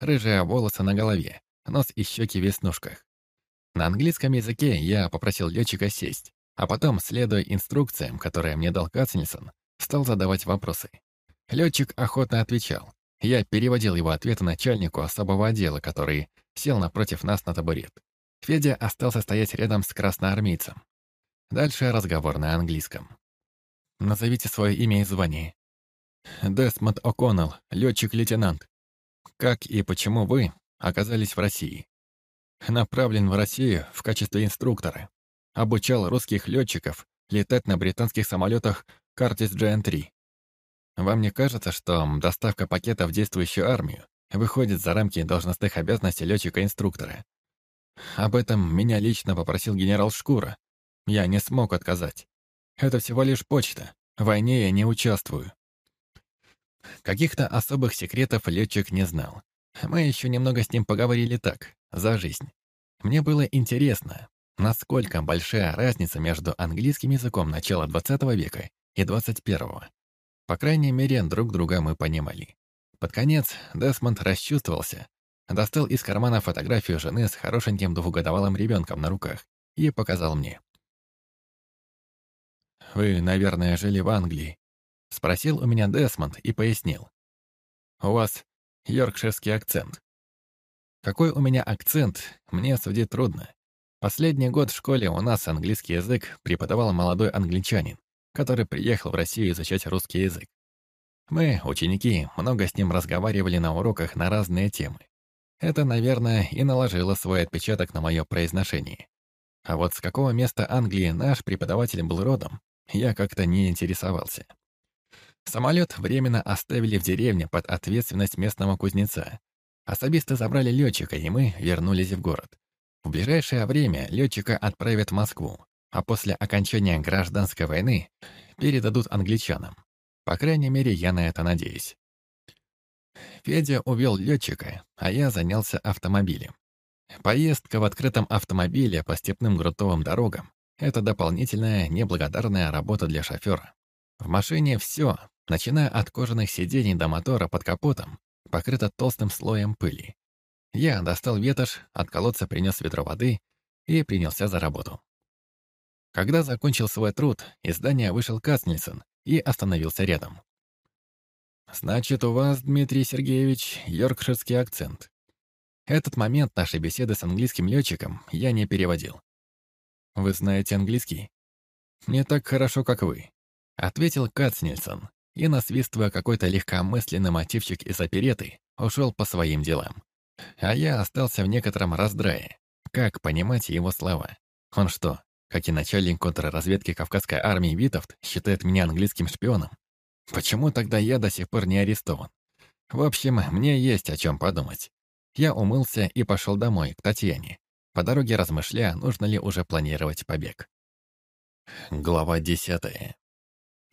рыжие волосы на голове, нос и щеки в веснушках. На английском языке я попросил летчика сесть, а потом, следуя инструкциям, которые мне дал Кацнельсон, стал задавать вопросы. Летчик охотно отвечал. Я переводил его ответы начальнику особого отдела, который сел напротив нас на табурет. Федя остался стоять рядом с красноармейцем. Дальше разговор на английском. «Назовите свое имя и звание». «Десмонд О'Коннелл, летчик-лейтенант. Как и почему вы оказались в России?» «Направлен в Россию в качестве инструктора. Обучал русских летчиков летать на британских самолетах Картис GN3. Вам не кажется, что доставка пакета в действующую армию выходит за рамки должностных обязанностей летчика-инструктора? Об этом меня лично попросил генерал Шкура, я не смог отказать. Это всего лишь почта. В войне я не участвую. Каких-то особых секретов летчик не знал. Мы еще немного с ним поговорили так, за жизнь. Мне было интересно, насколько большая разница между английским языком начала 20 века и 21-го. По крайней мере, друг друга мы понимали. Под конец Десмонд расчувствовался, достал из кармана фотографию жены с хорошеньким двухгодовалым ребенком на руках и показал мне. «Вы, наверное, жили в Англии?» — спросил у меня Десмонд и пояснил. «У вас йоркширский акцент». Какой у меня акцент, мне судить трудно. Последний год в школе у нас английский язык преподавал молодой англичанин, который приехал в Россию изучать русский язык. Мы, ученики, много с ним разговаривали на уроках на разные темы. Это, наверное, и наложило свой отпечаток на мое произношение. А вот с какого места Англии наш преподаватель был родом, я как-то не интересовался. Самолет временно оставили в деревне под ответственность местного кузнеца. Особисты забрали летчика, и мы вернулись в город. В ближайшее время летчика отправят в Москву, а после окончания гражданской войны передадут англичанам. По крайней мере, я на это надеюсь. Федя увел летчика, а я занялся автомобилем. Поездка в открытом автомобиле по степным грунтовым дорогам это дополнительная неблагодарная работа для шофера. В машине все, начиная от кожаных сидений до мотора под капотом, покрыто толстым слоем пыли. Я достал ветошь, от колодца принес ведро воды и принялся за работу. Когда закончил свой труд, из здания вышел Кацнельсон и остановился рядом. «Значит, у вас, Дмитрий Сергеевич, йоркширский акцент». Этот момент нашей беседы с английским летчиком я не переводил. «Вы знаете английский?» «Не так хорошо, как вы», — ответил Кацнельсон, и, насвистывая какой-то легкомысленный мотивчик из опереты, ушел по своим делам. А я остался в некотором раздрае. Как понимать его слова? Он что, как и начальник контрразведки Кавказской армии Витовт, считает меня английским шпионом? Почему тогда я до сих пор не арестован? В общем, мне есть о чем подумать. Я умылся и пошел домой, к Татьяне, по дороге размышляя, нужно ли уже планировать побег. Глава десятая.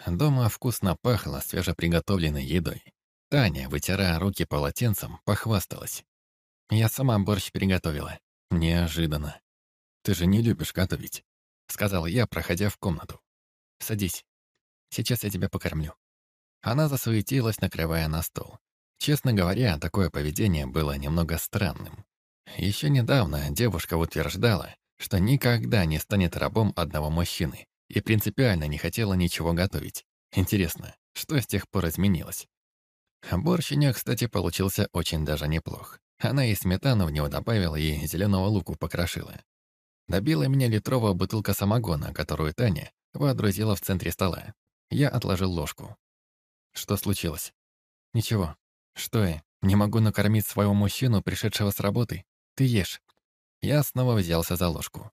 Дома вкусно пахло свежеприготовленной едой. Таня, вытирая руки полотенцем, похвасталась. «Я сама борщ приготовила. Неожиданно. Ты же не любишь готовить», — сказал я, проходя в комнату. «Садись. Сейчас я тебя покормлю». Она засуетилась, накрывая на стол. Честно говоря, такое поведение было немного странным. Еще недавно девушка утверждала, что никогда не станет рабом одного мужчины и принципиально не хотела ничего готовить. Интересно, что с тех пор изменилось? Борщ у нее, кстати, получился очень даже неплох. Она и сметану в него добавила, и зеленого луку покрошила. Добила меня литровая бутылка самогона, которую Таня водрузила в центре стола. Я отложил ложку. Что случилось? Ничего. Что я, не могу накормить своего мужчину, пришедшего с работы? Ты ешь». Я снова взялся за ложку.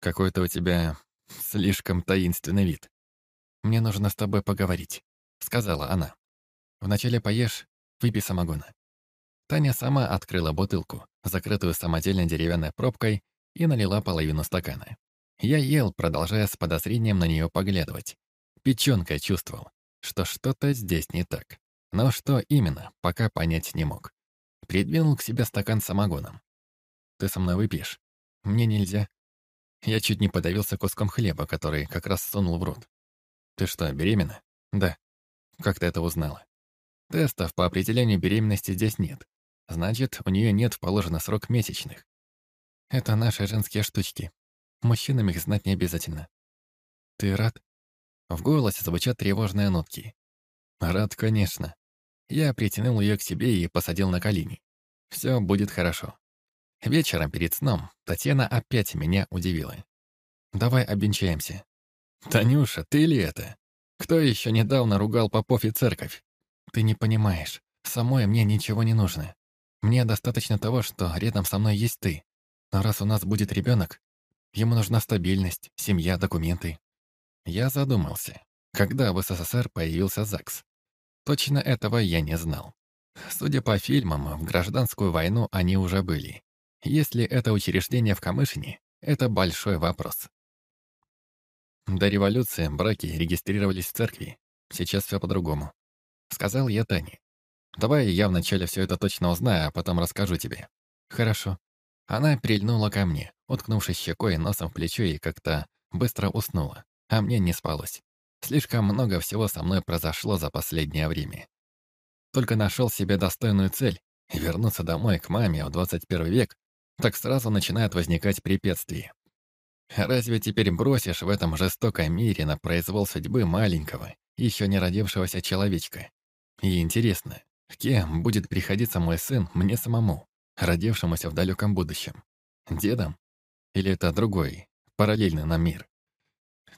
«Какой-то у тебя слишком таинственный вид. Мне нужно с тобой поговорить», — сказала она. «Вначале поешь, выпей самогона». Таня сама открыла бутылку, закрытую самодельной деревянной пробкой, и налила половину стакана. Я ел, продолжая с подозрением на нее поглядывать. Печенкой чувствовал, что что-то здесь не так. Но что именно, пока понять не мог. Придвинул к себе стакан самогоном. «Ты со мной выпьешь?» «Мне нельзя». Я чуть не подавился куском хлеба, который как раз сунул в рот. «Ты что, беременна?» «Да». «Как ты это узнала?» «Тестов по определению беременности здесь нет. Значит, у нее нет в положенный срок месячных. Это наши женские штучки. Мужчинам их знать не обязательно. Ты рад? В голосе звучат тревожные нотки. Рад, конечно. Я притянул ее к себе и посадил на колени. Все будет хорошо. Вечером перед сном Татьяна опять меня удивила. «Давай обвенчаемся». «Танюша, ты ли это? Кто еще недавно ругал попов и церковь?» «Ты не понимаешь. Самой мне ничего не нужно. Мне достаточно того, что рядом со мной есть ты. Но раз у нас будет ребенок, ему нужна стабильность, семья, документы». Я задумался, когда в СССР появился ЗАГС. Точно этого я не знал. Судя по фильмам, в гражданскую войну они уже были. Если это учреждение в Камышине, это большой вопрос. До революции браки регистрировались в церкви. Сейчас все по-другому. Сказал я Тане. Давай я вначале все это точно узнаю, а потом расскажу тебе. Хорошо. Она прильнула ко мне, уткнувшись щекой и носом в плечо и как-то быстро уснула, а мне не спалось. Слишком много всего со мной произошло за последнее время. Только нашел себе достойную цель — вернуться домой к маме в 21 век, так сразу начинают возникать препятствия. Разве теперь бросишь в этом жестоком мире на произвол судьбы маленького, еще не родившегося человечка? И интересно, кем будет приходиться мой сын мне самому, родившемуся в далеком будущем? Дедом? Или это другой, параллельный нам мир?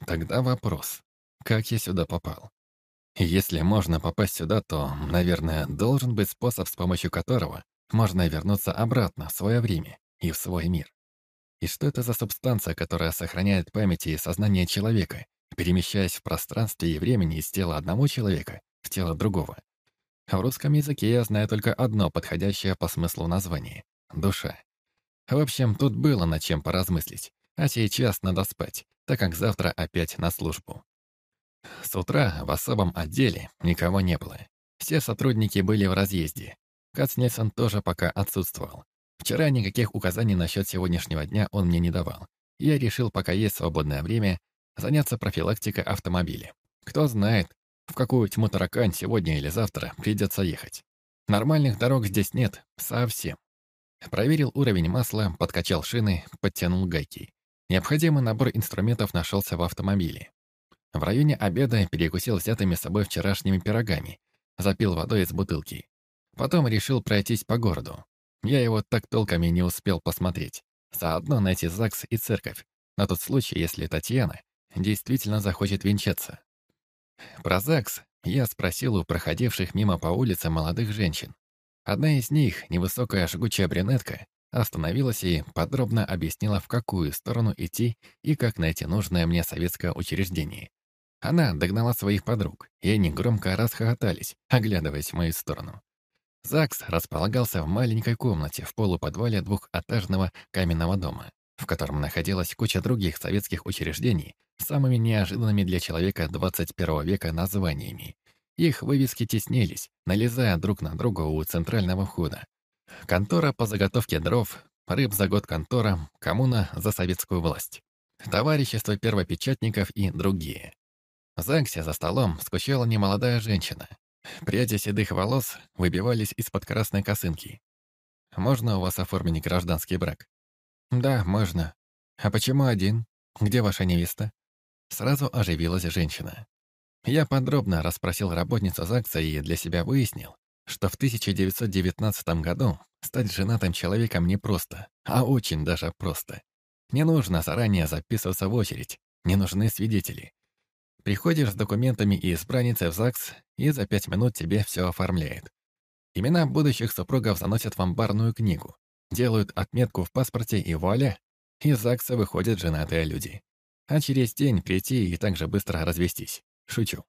Тогда вопрос, как я сюда попал? Если можно попасть сюда, то, наверное, должен быть способ, с помощью которого можно вернуться обратно в свое время и в свой мир. И что это за субстанция, которая сохраняет память и сознание человека, перемещаясь в пространстве и времени из тела одного человека в тело другого? В русском языке я знаю только одно подходящее по смыслу название — душа. В общем, тут было над чем поразмыслить, а сейчас надо спать, так как завтра опять на службу. С утра в особом отделе никого не было. Все сотрудники были в разъезде. Кацнельсон тоже пока отсутствовал. Вчера никаких указаний насчет сегодняшнего дня он мне не давал. Я решил, пока есть свободное время, заняться профилактикой автомобиля. Кто знает, в какую тьму таракань сегодня или завтра придется ехать. Нормальных дорог здесь нет, совсем. Проверил уровень масла, подкачал шины, подтянул гайки. Необходимый набор инструментов нашелся в автомобиле. В районе обеда перекусил взятыми с собой вчерашними пирогами, запил водой из бутылки. Потом решил пройтись по городу. Я его так толком и не успел посмотреть. Заодно найти ЗАГС и церковь, на тот случай, если Татьяна действительно захочет венчаться. Про ЗАГС я спросил у проходивших мимо по улице молодых женщин. Одна из них, невысокая жгучая брюнетка, остановилась и подробно объяснила, в какую сторону идти и как найти нужное мне советское учреждение. Она догнала своих подруг, и они громко расхохотались, оглядываясь в мою сторону. ЗАГС располагался в маленькой комнате в полуподвале двухэтажного каменного дома, в котором находилась куча других советских учреждений с самыми неожиданными для человека 21 века названиями. Их вывески теснились, налезая друг на друга у центрального входа. Контора по заготовке дров, рыб за год контора, коммуна за советскую власть. Товарищество первопечатников и другие. В ЗАГСе за столом скучала немолодая женщина, Пряди седых волос выбивались из-под красной косынки. «Можно у вас оформить гражданский брак?» «Да, можно. А почему один? Где ваша невеста?» Сразу оживилась женщина. Я подробно расспросил работницу ЗАГСа и для себя выяснил, что в 1919 году стать женатым человеком не просто, а очень даже просто. Не нужно заранее записываться в очередь, не нужны свидетели. Приходишь с документами и избранницей в ЗАГС, и за пять минут тебе все оформляет. Имена будущих супругов заносят в амбарную книгу, делают отметку в паспорте и вуаля, из ЗАГСа выходят женатые люди. А через день прийти и так же быстро развестись. Шучу.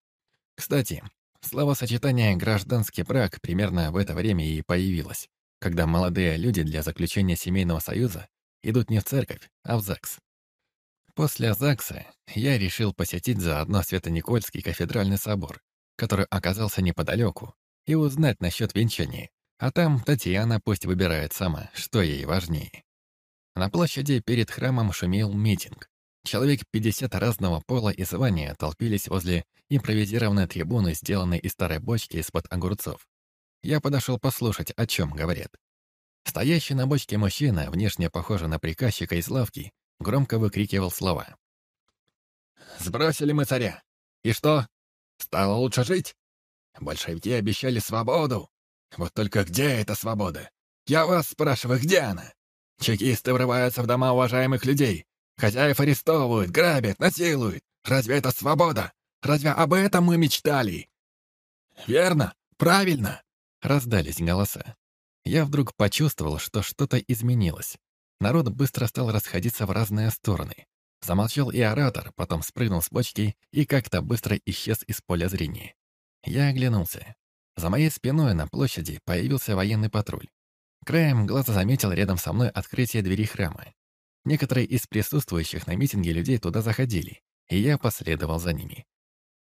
Кстати, словосочетание «гражданский брак» примерно в это время и появилось, когда молодые люди для заключения семейного союза идут не в церковь, а в ЗАГС. После ЗАГСа я решил посетить заодно Свято-Никольский кафедральный собор, который оказался неподалеку, и узнать насчет венчания. А там Татьяна пусть выбирает сама, что ей важнее. На площади перед храмом шумел митинг. Человек 50 разного пола и звания толпились возле импровизированной трибуны, сделанной из старой бочки из-под огурцов. Я подошел послушать, о чем говорят. Стоящий на бочке мужчина, внешне похожий на приказчика из лавки, громко выкрикивал слова. «Сбросили мы царя. И что? Стало лучше жить? Большевики обещали свободу. Вот только где эта свобода? Я вас спрашиваю, где она? Чекисты врываются в дома уважаемых людей. Хозяев арестовывают, грабят, насилуют. Разве это свобода? Разве об этом мы мечтали? Верно, правильно, раздались голоса. Я вдруг почувствовал, что что-то изменилось. Народ быстро стал расходиться в разные стороны. Замолчал и оратор, потом спрыгнул с бочки и как-то быстро исчез из поля зрения. Я оглянулся. За моей спиной на площади появился военный патруль. Краем глаза заметил рядом со мной открытие двери храма. Некоторые из присутствующих на митинге людей туда заходили, и я последовал за ними.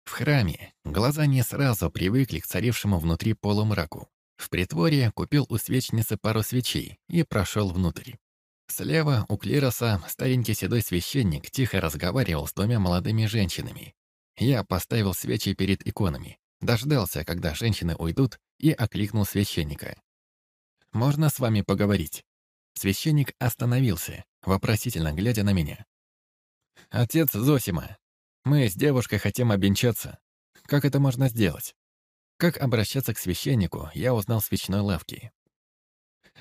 В храме глаза не сразу привыкли к царившему внутри полумраку. В притворе купил у свечницы пару свечей и прошел внутрь. Слева у клироса старенький седой священник тихо разговаривал с двумя молодыми женщинами. Я поставил свечи перед иконами, дождался, когда женщины уйдут, и окликнул священника. «Можно с вами поговорить?» Священник остановился, вопросительно глядя на меня. «Отец Зосима, мы с девушкой хотим обвенчаться. Как это можно сделать?» Как обращаться к священнику, я узнал в свечной лавке.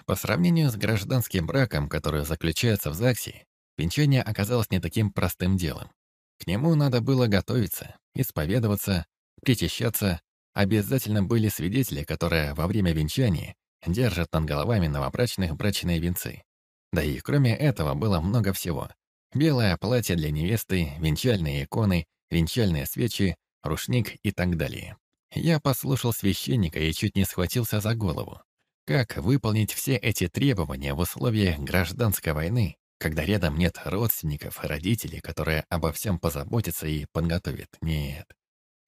По сравнению с гражданским браком, который заключается в ЗАГСе, венчание оказалось не таким простым делом. К нему надо было готовиться, исповедоваться, причащаться. Обязательно были свидетели, которые во время венчания держат над головами новобрачных брачные венцы. Да и кроме этого было много всего. Белое платье для невесты, венчальные иконы, венчальные свечи, рушник и так далее. Я послушал священника и чуть не схватился за голову. Как выполнить все эти требования в условиях гражданской войны, когда рядом нет родственников, родителей, которые обо всем позаботятся и подготовят? Нет.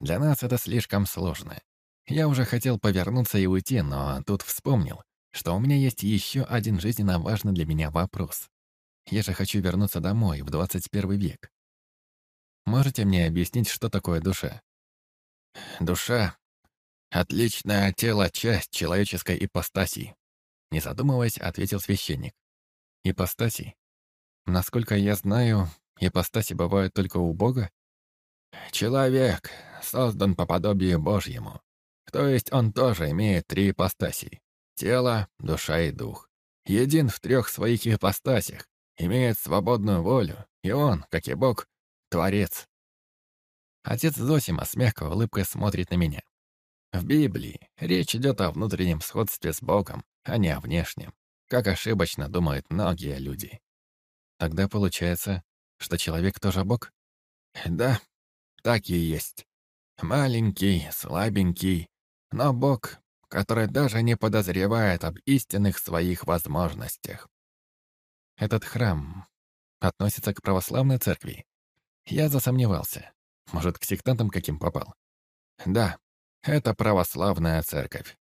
Для нас это слишком сложно. Я уже хотел повернуться и уйти, но тут вспомнил, что у меня есть еще один жизненно важный для меня вопрос. Я же хочу вернуться домой, в 21 век. Можете мне объяснить, что такое душа? Душа — отличное тело, часть человеческой ипостаси. Не задумываясь, ответил священник. Ипостаси? Насколько я знаю, ипостаси бывают только у Бога? Человек создан по подобию Божьему. То есть он тоже имеет три ипостаси — тело, душа и дух. Един в трех своих ипостасях, имеет свободную волю, и он, как и Бог, творец. Отец Зосима с мягкой улыбкой смотрит на меня. В Библии речь идет о внутреннем сходстве с Богом, а не о внешнем, как ошибочно думают многие люди. Тогда получается, что человек тоже Бог? Да, так и есть. Маленький, слабенький, но Бог, который даже не подозревает об истинных своих возможностях. Этот храм относится к православной церкви. Я засомневался. Может, к сектантам каким попал? Да, это православная церковь.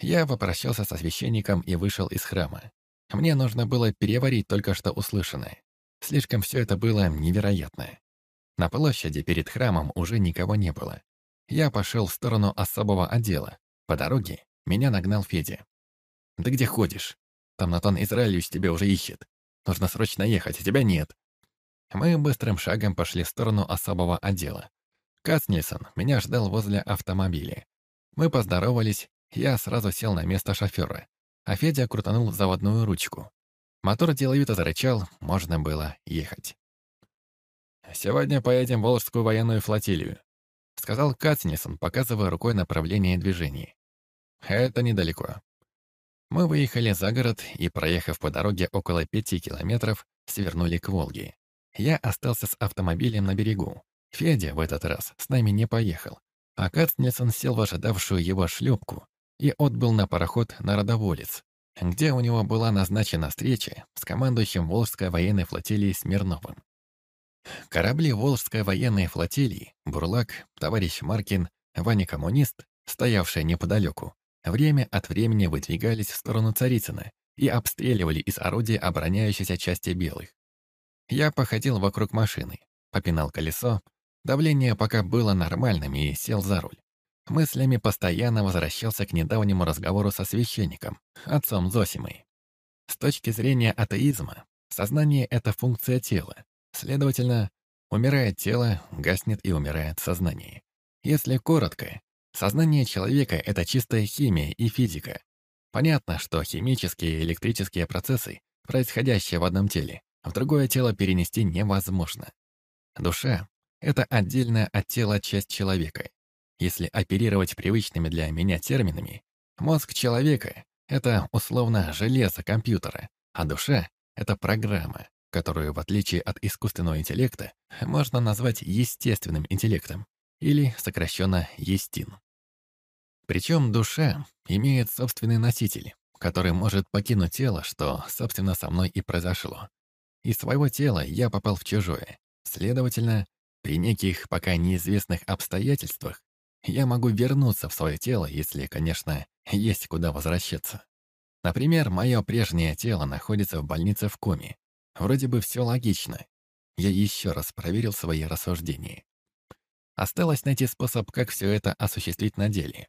Я попрощался со священником и вышел из храма. Мне нужно было переварить только что услышанное. Слишком все это было невероятное. На площади перед храмом уже никого не было. Я пошел в сторону особого отдела. По дороге меня нагнал Федя. «Ты где ходишь? Там Натан Израилевич тебя уже ищет. Нужно срочно ехать, а тебя нет. Мы быстрым шагом пошли в сторону особого отдела. Кацнильсон меня ждал возле автомобиля. Мы поздоровались, я сразу сел на место шофера, а Федя крутанул заводную ручку. Мотор деловито зарычал, можно было ехать. «Сегодня поедем в Волжскую военную флотилию», сказал Кацнильсон, показывая рукой направление движения. «Это недалеко». Мы выехали за город и, проехав по дороге около пяти километров, свернули к Волге. Я остался с автомобилем на берегу. Федя в этот раз с нами не поехал. А Кацнельсон сел в ожидавшую его шлюпку и отбыл на пароход на Родоволец, где у него была назначена встреча с командующим Волжской военной флотилии Смирновым. Корабли Волжской военной флотилии, Бурлак, товарищ Маркин, Ваня-коммунист, стоявшие неподалеку, время от времени выдвигались в сторону Царицына и обстреливали из орудия обороняющейся части белых. Я походил вокруг машины, попинал колесо. Давление пока было нормальным и сел за руль. мыслями постоянно возвращался к недавнему разговору со священником, отцом Зосимой. С точки зрения атеизма, сознание — это функция тела. Следовательно, умирает тело, гаснет и умирает сознание. Если коротко, сознание человека — это чистая химия и физика. Понятно, что химические и электрические процессы, происходящие в одном теле, в другое тело перенести невозможно. Душа — это отдельная от тела часть человека. Если оперировать привычными для меня терминами, мозг человека — это условно железо компьютера, а душа — это программа, которую, в отличие от искусственного интеллекта, можно назвать естественным интеллектом, или сокращенно естин. Причем душа имеет собственный носитель, который может покинуть тело, что, собственно, со мной и произошло. Из своего тела я попал в чужое. Следовательно, при неких пока неизвестных обстоятельствах я могу вернуться в свое тело, если, конечно, есть куда возвращаться. Например, мое прежнее тело находится в больнице в коме. Вроде бы все логично. Я еще раз проверил свои рассуждения. Осталось найти способ, как все это осуществить на деле.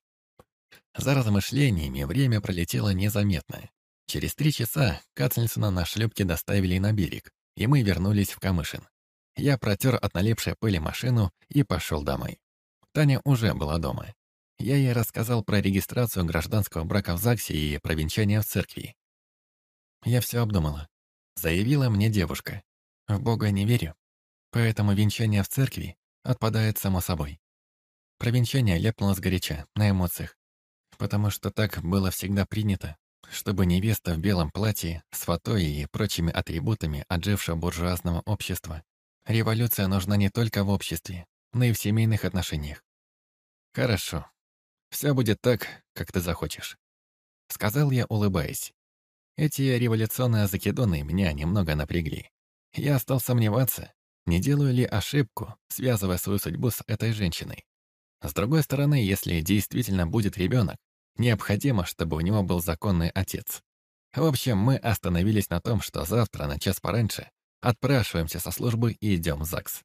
За размышлениями время пролетело незаметно. Через три часа Кацельсона на шлюпке доставили на берег, и мы вернулись в Камышин. Я протер от налипшей пыли машину и пошел домой. Таня уже была дома. Я ей рассказал про регистрацию гражданского брака в ЗАГСе и про венчание в церкви. Я все обдумала. Заявила мне девушка. В Бога не верю, поэтому венчание в церкви отпадает само собой. Про венчание ляпнула сгоряча, на эмоциях. Потому что так было всегда принято, чтобы невеста в белом платье с фатой и прочими атрибутами отжившего буржуазного общества. Революция нужна не только в обществе, но и в семейных отношениях. «Хорошо. Все будет так, как ты захочешь», — сказал я, улыбаясь. Эти революционные закидоны меня немного напрягли. Я стал сомневаться, не делаю ли ошибку, связывая свою судьбу с этой женщиной. С другой стороны, если действительно будет ребенок, необходимо, чтобы у него был законный отец. В общем, мы остановились на том, что завтра на час пораньше отпрашиваемся со службы и идем в ЗАГС.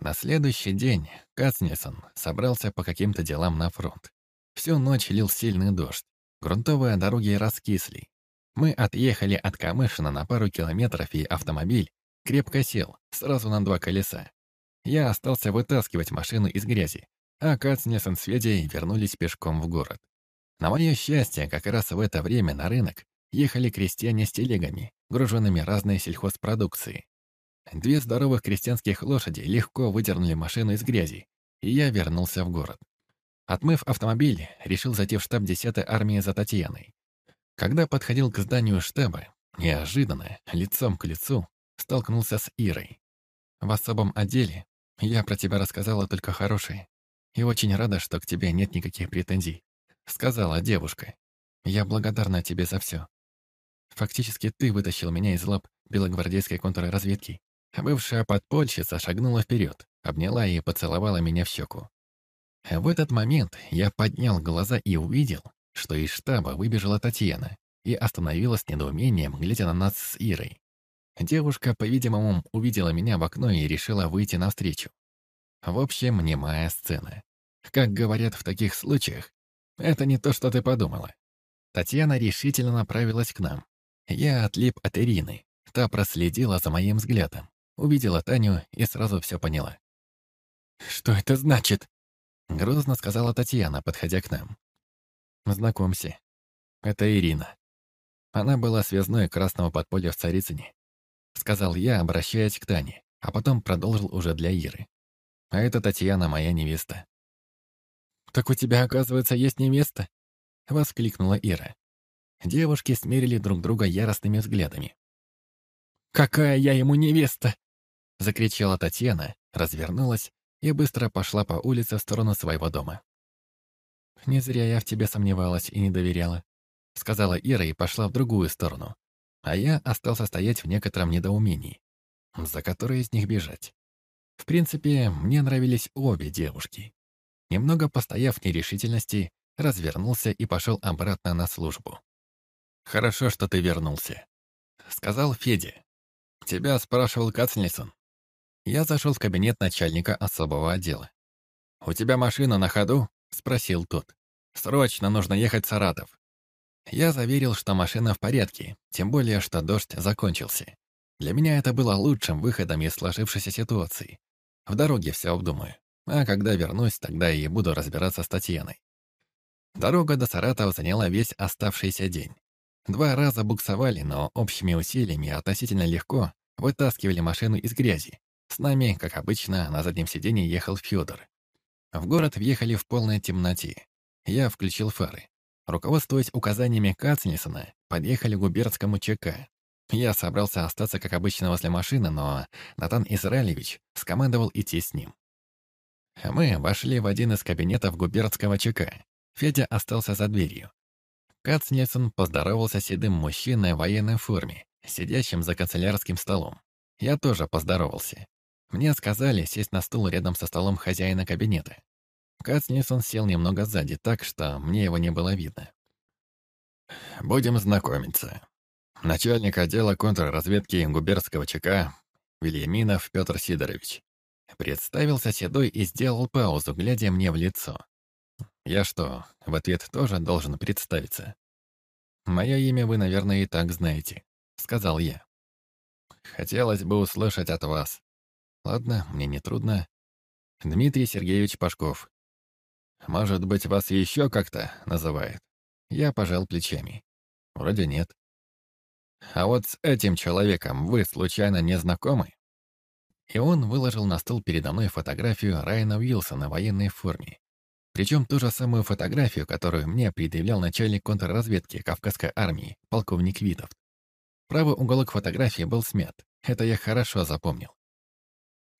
На следующий день Кацнельсон собрался по каким-то делам на фронт. Всю ночь лил сильный дождь. Грунтовые дороги раскисли. Мы отъехали от Камышина на пару километров, и автомобиль крепко сел, сразу на два колеса. Я остался вытаскивать машину из грязи, а Кацнельсон с Федей вернулись пешком в город. На мое счастье, как раз в это время на рынок ехали крестьяне с телегами, груженными разной сельхозпродукцией. Две здоровых крестьянских лошади легко выдернули машину из грязи, и я вернулся в город. Отмыв автомобиль, решил зайти в штаб 10-й армии за Татьяной. Когда подходил к зданию штаба, неожиданно, лицом к лицу, столкнулся с Ирой. В особом отделе я про тебя рассказала только хорошее, и очень рада, что к тебе нет никаких претензий, сказала девушка. Я благодарна тебе за все. Фактически ты вытащил меня из лап белогвардейской контрразведки Бывшая подпольщица шагнула вперед, обняла и поцеловала меня в щеку. В этот момент я поднял глаза и увидел, что из штаба выбежала Татьяна и остановилась с недоумением, глядя на нас с Ирой. Девушка, по-видимому, увидела меня в окно и решила выйти навстречу. В общем, немая сцена. Как говорят в таких случаях, это не то, что ты подумала. Татьяна решительно направилась к нам. Я отлип от Ирины. Та проследила за моим взглядом. Увидела Таню и сразу все поняла. «Что это значит?» Грозно сказала Татьяна, подходя к нам. «Знакомься, это Ирина. Она была связной красного подполья в Царицыне», сказал я, обращаясь к Тане, а потом продолжил уже для Иры. «А это Татьяна, моя невеста». «Так у тебя, оказывается, есть невеста?» воскликнула Ира. Девушки смерили друг друга яростными взглядами. «Какая я ему невеста!» Закричала Татьяна, развернулась и быстро пошла по улице в сторону своего дома. «Не зря я в тебе сомневалась и не доверяла», сказала Ира и пошла в другую сторону. А я остался стоять в некотором недоумении. За которой из них бежать? В принципе, мне нравились обе девушки. Немного постояв в нерешительности, развернулся и пошел обратно на службу. «Хорошо, что ты вернулся», — сказал Федя. «Тебя спрашивал Кацнельсон. Я зашел в кабинет начальника особого отдела. «У тебя машина на ходу?» — спросил тот. «Срочно нужно ехать в Саратов». Я заверил, что машина в порядке, тем более, что дождь закончился. Для меня это было лучшим выходом из сложившейся ситуации. В дороге все обдумаю. А когда вернусь, тогда и буду разбираться с Татьяной. Дорога до Саратова заняла весь оставшийся день. Два раза буксовали, но общими усилиями относительно легко вытаскивали машину из грязи. С нами, как обычно, на заднем сиденье ехал Федор. В город въехали в полной темноте. Я включил фары. Руководствуясь указаниями Кацнисона, подъехали к губернскому ЧК. Я собрался остаться, как обычно, возле машины, но Натан Израилевич скомандовал идти с ним. Мы вошли в один из кабинетов губернского ЧК. Федя остался за дверью. Кацнельсон поздоровался седым мужчиной в военной форме, сидящим за канцелярским столом. Я тоже поздоровался. Мне сказали сесть на стул рядом со столом хозяина кабинета. Кацнельсон сел немного сзади, так что мне его не было видно. «Будем знакомиться. Начальник отдела контрразведки губернского ЧК Вильяминов Петр Сидорович. Представился седой и сделал паузу, глядя мне в лицо. Я что, в ответ тоже должен представиться? «Мое имя вы, наверное, и так знаете», — сказал я. «Хотелось бы услышать от вас. Ладно, мне не трудно. Дмитрий Сергеевич Пашков. Может быть, вас еще как-то называют?» Я пожал плечами. «Вроде нет». «А вот с этим человеком вы, случайно, не знакомы?» И он выложил на стол передо мной фотографию Райана Уилсона в военной форме. Причем ту же самую фотографию, которую мне предъявлял начальник контрразведки Кавказской армии, полковник Витов. Правый уголок фотографии был смят. Это я хорошо запомнил.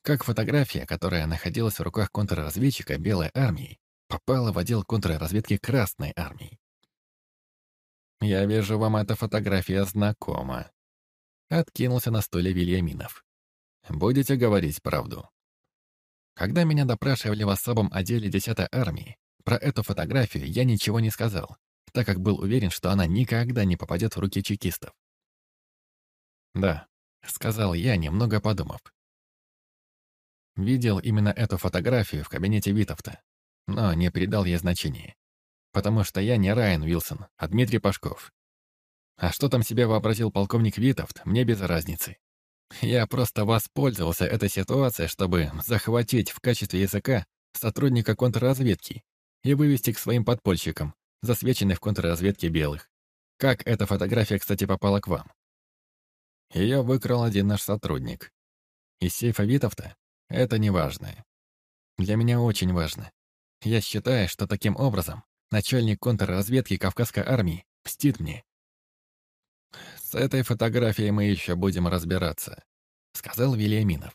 Как фотография, которая находилась в руках контрразведчика Белой армии, попала в отдел контрразведки Красной армии. «Я вижу, вам эта фотография знакома», — откинулся на стуле Вильяминов. Будете говорить правду. Когда меня допрашивали в особом отделе 10-й армии, про эту фотографию я ничего не сказал, так как был уверен, что она никогда не попадет в руки чекистов. «Да», — сказал я, немного подумав. Видел именно эту фотографию в кабинете Витовта, но не придал ей значения, потому что я не Райан Уилсон, а Дмитрий Пашков. А что там себе вообразил полковник Витовт, мне без разницы. Я просто воспользовался этой ситуацией, чтобы захватить в качестве языка сотрудника контрразведки и вывести к своим подпольщикам, засвеченных в контрразведке белых. Как эта фотография, кстати, попала к вам? Ее выкрал один наш сотрудник. Из сейфа Витовта это не важно. Для меня очень важно. Я считаю, что таким образом начальник контрразведки Кавказской армии мстит мне «С этой фотографией мы еще будем разбираться», — сказал Вильяминов.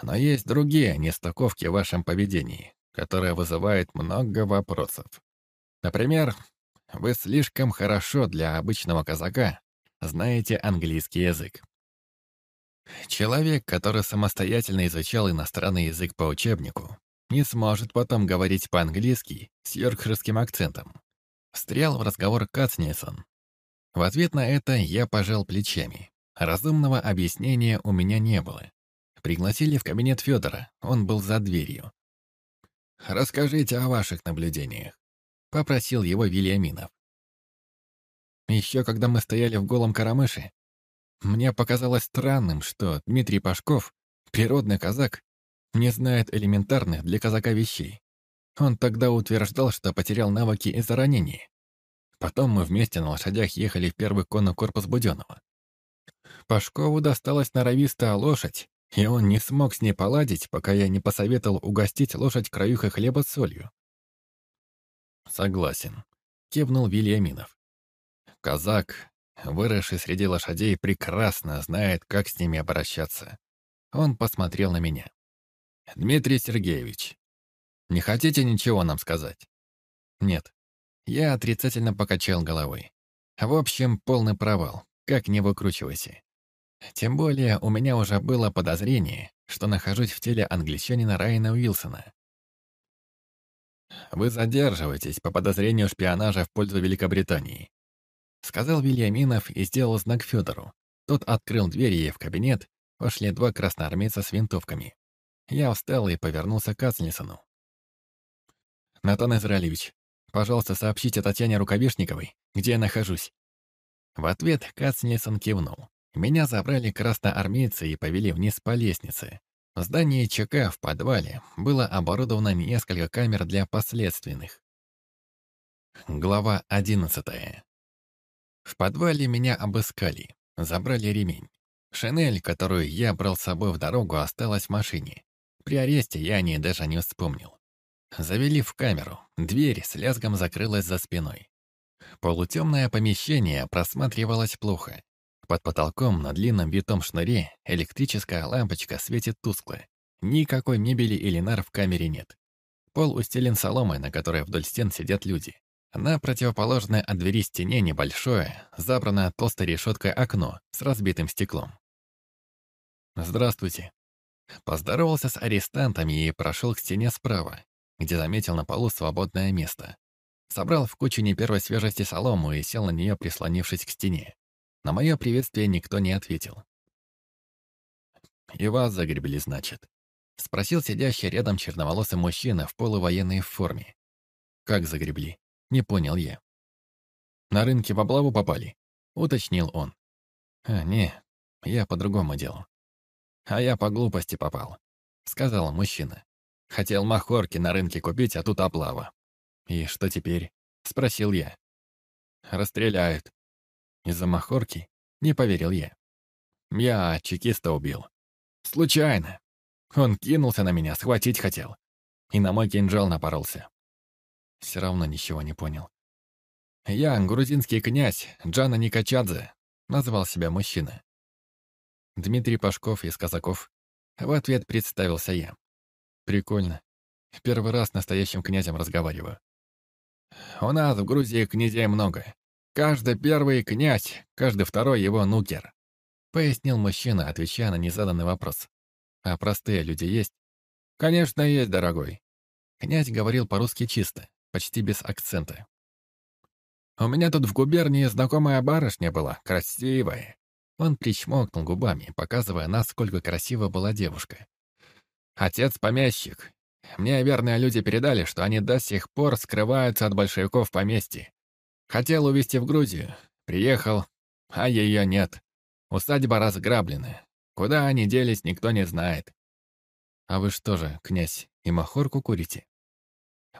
«Но есть другие нестыковки в вашем поведении, которые вызывают много вопросов. Например, вы слишком хорошо для обычного казака знаете английский язык. Человек, который самостоятельно изучал иностранный язык по учебнику, не сможет потом говорить по-английски с йоркширским акцентом. Встрял в разговор Кацнейсон, в ответ на это я пожал плечами. Разумного объяснения у меня не было. Пригласили в кабинет Федора, он был за дверью. «Расскажите о ваших наблюдениях», — попросил его Вильяминов. Еще когда мы стояли в голом Карамыше, мне показалось странным, что Дмитрий Пашков, природный казак, не знает элементарных для казака вещей. Он тогда утверждал, что потерял навыки из-за ранения. Потом мы вместе на лошадях ехали в первый конный корпус Буденного. Пашкову досталась норовистая лошадь, и он не смог с ней поладить, пока я не посоветовал угостить лошадь краюхой хлеба с солью. «Согласен», — кивнул Вильяминов. «Казак, выросший среди лошадей, прекрасно знает, как с ними обращаться». Он посмотрел на меня. «Дмитрий Сергеевич, не хотите ничего нам сказать?» «Нет», я отрицательно покачал головой. В общем, полный провал, как не выкручивайся. Тем более, у меня уже было подозрение, что нахожусь в теле англичанина Райана Уилсона. «Вы задерживаетесь по подозрению шпионажа в пользу Великобритании», сказал Вильяминов и сделал знак Федору. Тот открыл дверь, и в кабинет вошли два красноармейца с винтовками. Я встал и повернулся к Ацнисону. «Натан Израилевич, пожалуйста, сообщите Татьяне Рукавишниковой, где я нахожусь». В ответ Кацнельсон кивнул. Меня забрали красноармейцы и повели вниз по лестнице. В здании ЧК в подвале было оборудовано несколько камер для последственных. Глава одиннадцатая. В подвале меня обыскали, забрали ремень. Шинель, которую я брал с собой в дорогу, осталась в машине. При аресте я о ней даже не вспомнил. Завели в камеру, дверь с лязгом закрылась за спиной. Полутемное помещение просматривалось плохо. Под потолком на длинном витом шнуре электрическая лампочка светит тускло. Никакой мебели или нар в камере нет. Пол устелен соломой, на которой вдоль стен сидят люди. На противоположной от двери стене небольшое, забранное толстой решеткой окно с разбитым стеклом. «Здравствуйте». Поздоровался с арестантами и прошел к стене справа, где заметил на полу свободное место. Собрал в кучу не первой свежести солому и сел на нее, прислонившись к стене. На мое приветствие никто не ответил. «И вас загребли, значит?» — спросил сидящий рядом черноволосый мужчина в полувоенной форме. «Как загребли?» — не понял я. «На рынке в облаву попали?» — уточнил он. «А, не, я по другому делу». «А я по глупости попал», — сказал мужчина. «Хотел махорки на рынке купить, а тут облава». «И что теперь?» — спросил я. «Расстреляют», из-за махорки? Не поверил я. Я чекиста убил. Случайно. Он кинулся на меня, схватить хотел. И на мой кинжал напоролся. Все равно ничего не понял. Я грузинский князь Джана Никачадзе, назвал себя мужчина. Дмитрий Пашков из казаков. В ответ представился я. Прикольно. Первый раз с настоящим князем разговариваю. У нас в Грузии князей много. Каждый первый князь, каждый второй его нукер», — пояснил мужчина, отвечая на незаданный вопрос. «А простые люди есть?» «Конечно, есть, дорогой». Князь говорил по-русски чисто, почти без акцента. «У меня тут в губернии знакомая барышня была, красивая». Он причмокнул губами, показывая, насколько красива была девушка. «Отец помещик. Мне верные люди передали, что они до сих пор скрываются от большевиков поместье. Хотел увезти в Грузию. Приехал, а ее нет. Усадьба разграблена. Куда они делись, никто не знает. А вы что же, князь, и махорку курите?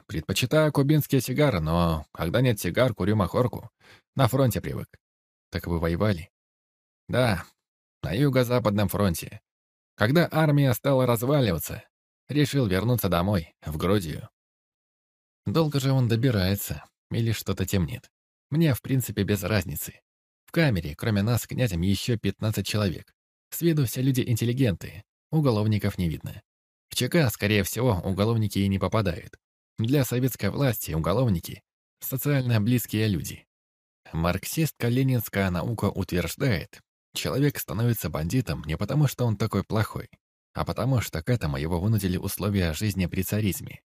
Предпочитаю кубинские сигары, но когда нет сигар, курю махорку. На фронте привык. Так вы воевали? Да, на юго-западном фронте. Когда армия стала разваливаться, решил вернуться домой, в Грузию. Долго же он добирается, или что-то темнит. Мне, в принципе, без разницы. В камере, кроме нас, с князем еще 15 человек. С виду все люди интеллигенты, уголовников не видно. В ЧК, скорее всего, уголовники и не попадают. Для советской власти уголовники — социально близкие люди. Марксистско-ленинская наука утверждает, человек становится бандитом не потому, что он такой плохой, а потому что к этому его вынудили условия жизни при царизме.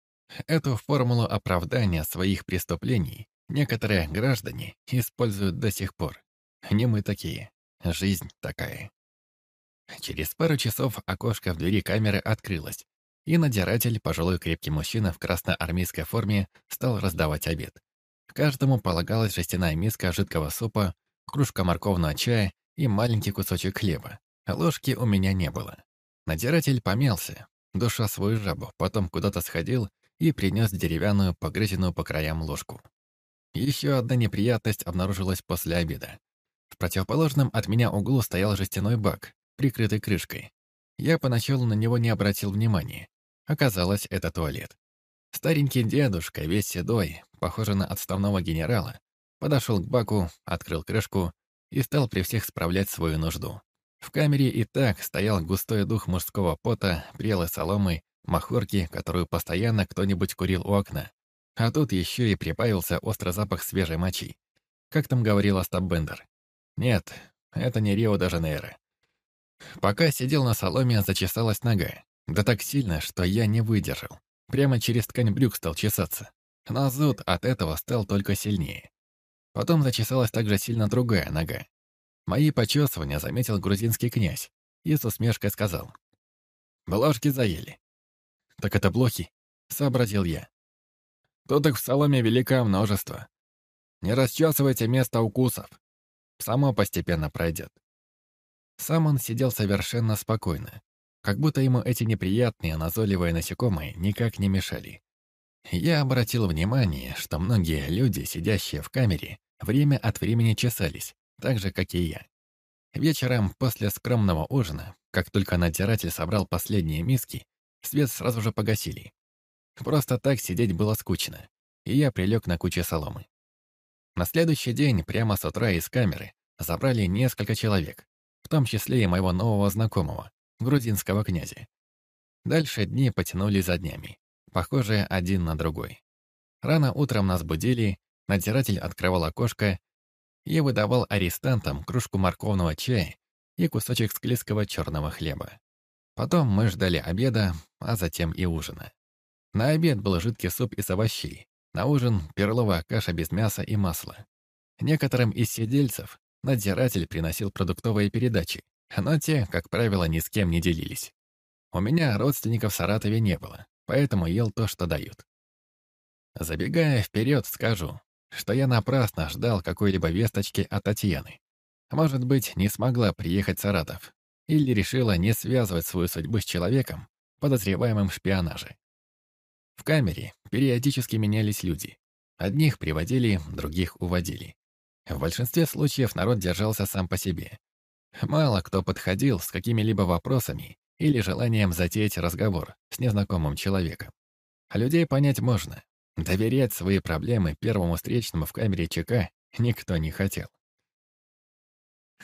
Эту формулу оправдания своих преступлений Некоторые граждане используют до сих пор. Не мы такие. Жизнь такая. Через пару часов окошко в двери камеры открылось, и надзиратель, пожилой крепкий мужчина в красноармейской форме, стал раздавать обед. Каждому полагалась жестяная миска жидкого супа, кружка морковного чая и маленький кусочек хлеба. Ложки у меня не было. Надзиратель помялся, душа свою жабу, потом куда-то сходил и принес деревянную, погрызенную по краям ложку. Еще одна неприятность обнаружилась после обеда. В противоположном от меня углу стоял жестяной бак, прикрытый крышкой. Я поначалу на него не обратил внимания. Оказалось, это туалет. Старенький дедушка, весь седой, похожий на отставного генерала, подошел к баку, открыл крышку и стал при всех справлять свою нужду. В камере и так стоял густой дух мужского пота, прелой соломы, махорки, которую постоянно кто-нибудь курил у окна. А тут еще и прибавился острый запах свежей мочи. Как там говорил Остап Бендер. Нет, это не Рио-де-Жанейро. Пока сидел на соломе, зачесалась нога. Да так сильно, что я не выдержал. Прямо через ткань брюк стал чесаться. Но зуд от этого стал только сильнее. Потом зачесалась также сильно другая нога. Мои почесывания заметил грузинский князь и с усмешкой сказал. «Блошки заели». «Так это блохи», — сообразил я. Тут их в соломе великое множество. Не расчесывайте место укусов. Само постепенно пройдет. Сам он сидел совершенно спокойно, как будто ему эти неприятные назойливые насекомые никак не мешали. Я обратил внимание, что многие люди, сидящие в камере, время от времени чесались, так же, как и я. Вечером, после скромного ужина, как только надзиратель собрал последние миски, свет сразу же погасили. Просто так сидеть было скучно, и я прилег на куче соломы. На следующий день, прямо с утра из камеры, забрали несколько человек, в том числе и моего нового знакомого, грузинского князя. Дальше дни потянулись за днями, похожие один на другой. Рано утром нас будили, надзиратель открывал окошко и выдавал арестантам кружку морковного чая и кусочек склизкого черного хлеба. Потом мы ждали обеда, а затем и ужина. На обед был жидкий суп из овощей, на ужин — перловая каша без мяса и масла. Некоторым из сидельцев надзиратель приносил продуктовые передачи, но те, как правило, ни с кем не делились. У меня родственников в Саратове не было, поэтому ел то, что дают. Забегая вперед, скажу, что я напрасно ждал какой-либо весточки от Татьяны. Может быть, не смогла приехать в Саратов или решила не связывать свою судьбу с человеком, подозреваемым в шпионаже. В камере периодически менялись люди. Одних приводили, других уводили. В большинстве случаев народ держался сам по себе. Мало кто подходил с какими-либо вопросами или желанием затеять разговор с незнакомым человеком. Людей понять можно. Доверять свои проблемы первому встречному в камере ЧК никто не хотел.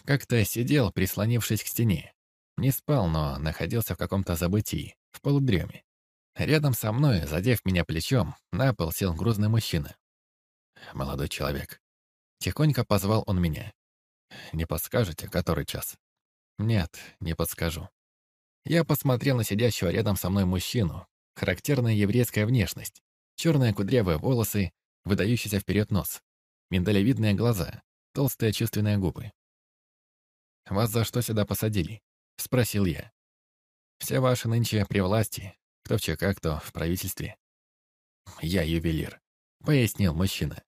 Как-то сидел, прислонившись к стене. Не спал, но находился в каком-то забытии, в полудреме. Рядом со мной, задев меня плечом, на пол сел грузный мужчина. Молодой человек. Тихонько позвал он меня. «Не подскажете, который час?» «Нет, не подскажу». Я посмотрел на сидящего рядом со мной мужчину. Характерная еврейская внешность. Черные кудрявые волосы, выдающийся вперед нос. Миндалевидные глаза, толстые чувственные губы. «Вас за что сюда посадили?» — спросил я. «Все ваши нынче при власти, кто в ЧК, кто в правительстве. Я ювелир, пояснил мужчина.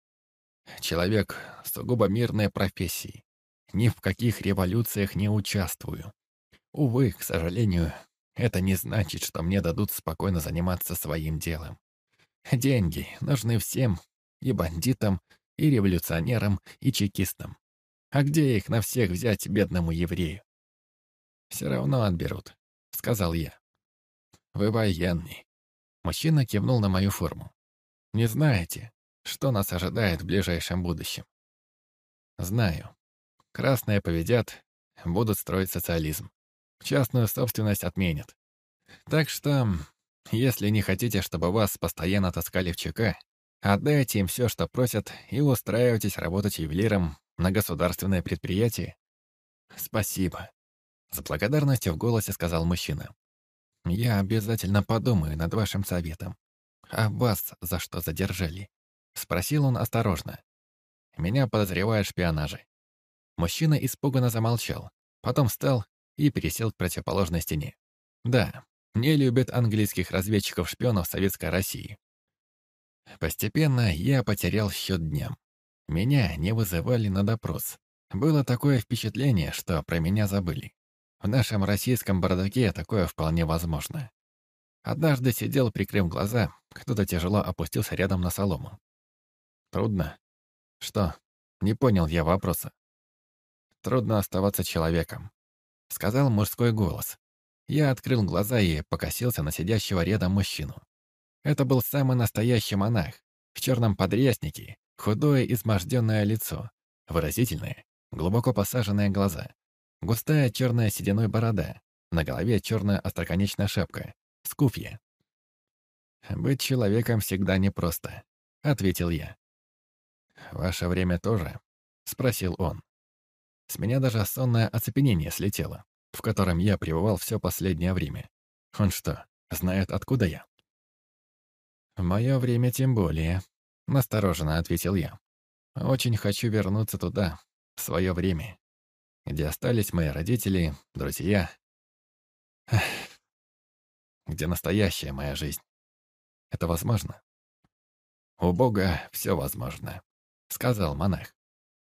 Человек сугубо мирной профессии. Ни в каких революциях не участвую. Увы, к сожалению, это не значит, что мне дадут спокойно заниматься своим делом. Деньги нужны всем, и бандитам, и революционерам, и чекистам. А где их на всех взять бедному еврею? «Все равно отберут», — сказал я. Вы военный». Мужчина кивнул на мою форму. «Не знаете, что нас ожидает в ближайшем будущем?» «Знаю. Красные поведят, будут строить социализм. Частную собственность отменят. Так что, если не хотите, чтобы вас постоянно таскали в ЧК, отдайте им все, что просят, и устраивайтесь работать ювелиром на государственное предприятие». «Спасибо», — с благодарностью в голосе сказал мужчина. Я обязательно подумаю над вашим советом. А вас за что задержали?» Спросил он осторожно. «Меня подозревают в шпионаже». Мужчина испуганно замолчал, потом встал и пересел к противоположной стене. «Да, не любят английских разведчиков-шпионов Советской России». Постепенно я потерял счет дням. Меня не вызывали на допрос. Было такое впечатление, что про меня забыли. В нашем российском бардаке такое вполне возможно. Однажды сидел, прикрыв глаза, кто-то тяжело опустился рядом на солому. Трудно? Что? Не понял я вопроса. Трудно оставаться человеком. Сказал мужской голос. Я открыл глаза и покосился на сидящего рядом мужчину. Это был самый настоящий монах, в черном подряснике, худое изможденное лицо, выразительные, глубоко посаженные глаза, Густая черная сединой борода, на голове черная остроконечная шапка, скуфья. «Быть человеком всегда непросто», — ответил я. «Ваше время тоже?» — спросил он. С меня даже сонное оцепенение слетело, в котором я пребывал все последнее время. Он что, знает, откуда я? «В мое время тем более», — настороженно ответил я. «Очень хочу вернуться туда, в свое время где остались мои родители, друзья, где настоящая моя жизнь. Это возможно? у Бога все возможно», — сказал монах.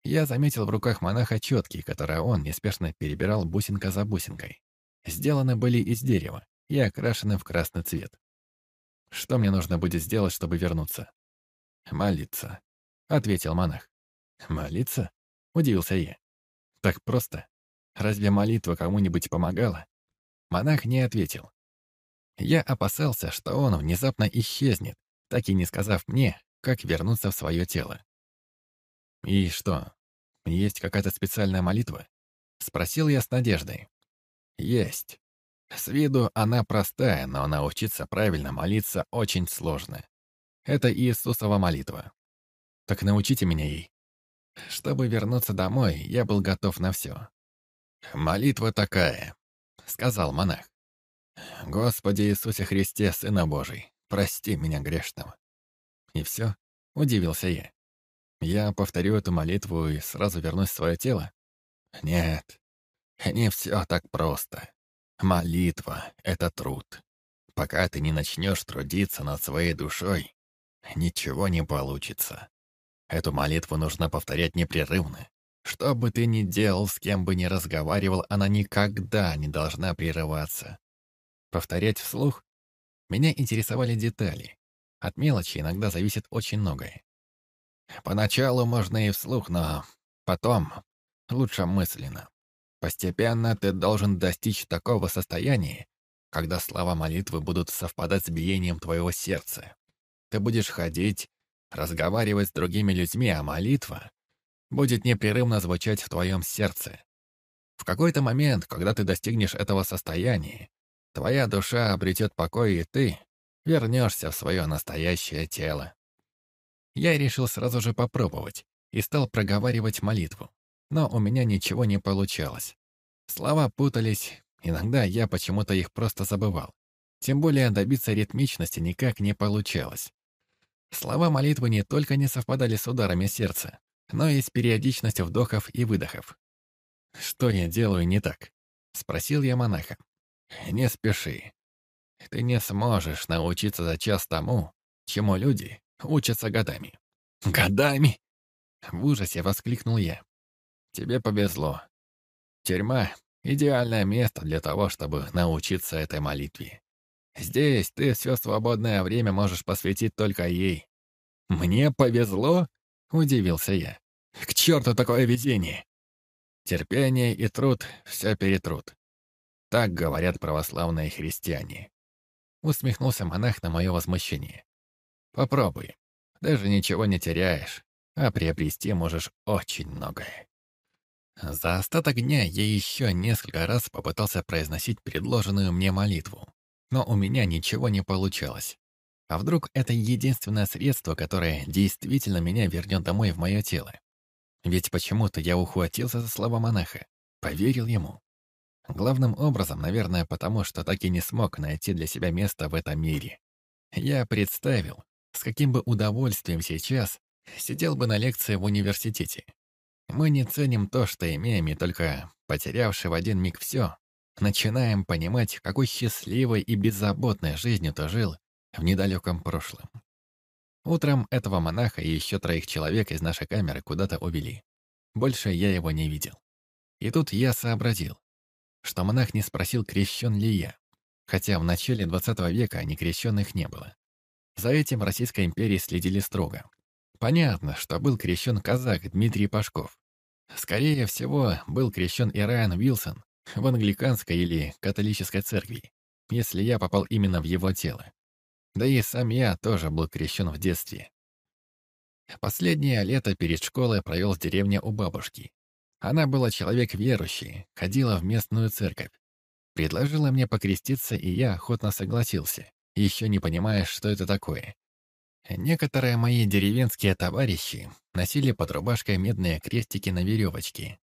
Я заметил в руках монаха четки, которые он неспешно перебирал бусинка за бусинкой. Сделаны были из дерева и окрашены в красный цвет. Что мне нужно будет сделать, чтобы вернуться? «Молиться», — ответил монах. «Молиться?» — удивился я. «Так просто? Разве молитва кому-нибудь помогала?» Монах не ответил. Я опасался, что он внезапно исчезнет, так и не сказав мне, как вернуться в свое тело. «И что, есть какая-то специальная молитва?» — спросил я с надеждой. «Есть. С виду она простая, но научиться правильно молиться очень сложно. Это Иисусова молитва. Так научите меня ей. Чтобы вернуться домой, я был готов на все. «Молитва такая», — сказал монах. «Господи Иисусе Христе, Сына Божий, прости меня грешного». И все, удивился я. Я повторю эту молитву и сразу вернусь в свое тело? Нет, не все так просто. Молитва — это труд. Пока ты не начнешь трудиться над своей душой, ничего не получится. Эту молитву нужно повторять непрерывно. Что бы ты ни делал, с кем бы ни разговаривал, она никогда не должна прерываться. Повторять вслух? Меня интересовали детали. От мелочи иногда зависит очень многое. Поначалу можно и вслух, но потом лучше мысленно. Постепенно ты должен достичь такого состояния, когда слова молитвы будут совпадать с биением твоего сердца. Ты будешь ходить, разговаривать с другими людьми, а молитва будет непрерывно звучать в твоем сердце. В какой-то момент, когда ты достигнешь этого состояния, твоя душа обретет покой, и ты вернешься в свое настоящее тело. Я решил сразу же попробовать и стал проговаривать молитву но у меня ничего не получалось. Слова путались, иногда я почему-то их просто забывал. Тем более добиться ритмичности никак не получалось. Слова молитвы не только не совпадали с ударами сердца, но и с периодичностью вдохов и выдохов. «Что я делаю не так?» — спросил я монаха. «Не спеши. Ты не сможешь научиться за час тому, чему люди учатся годами». «Годами?» — в ужасе воскликнул я. Тебе повезло. Тюрьма — идеальное место для того, чтобы научиться этой молитве. Здесь ты все свободное время можешь посвятить только ей. Мне повезло? Удивился я. К черту такое везение! Терпение и труд все перетрут. Так говорят православные христиане. Усмехнулся монах на мое возмущение. Попробуй. Даже ничего не теряешь, а приобрести можешь очень многое. За остаток дня я еще несколько раз попытался произносить предложенную мне молитву, но у меня ничего не получалось. А вдруг это единственное средство, которое действительно меня вернет домой в мое тело? Ведь почему-то я ухватился за слова монаха, поверил ему. Главным образом, наверное, потому что так и не смог найти для себя место в этом мире. Я представил, с каким бы удовольствием сейчас сидел бы на лекции в университете, мы не ценим то, что имеем, и только потерявши в один миг все, начинаем понимать, какой счастливой и беззаботной жизнью ты жил в недалеком прошлом. Утром этого монаха и еще троих человек из нашей камеры куда-то увели. Больше я его не видел. И тут я сообразил, что монах не спросил, крещен ли я, хотя в начале 20 века некрещенных не было. За этим Российской империи следили строго. Понятно, что был крещен казак Дмитрий Пашков. Скорее всего, был крещен и Райан Уилсон в англиканской или католической церкви, если я попал именно в его тело. Да и сам я тоже был крещен в детстве. Последнее лето перед школой провел в деревне у бабушки. Она была человек верующий, ходила в местную церковь. Предложила мне покреститься, и я охотно согласился, еще не понимая, что это такое. Некоторые мои деревенские товарищи носили под рубашкой медные крестики на веревочке.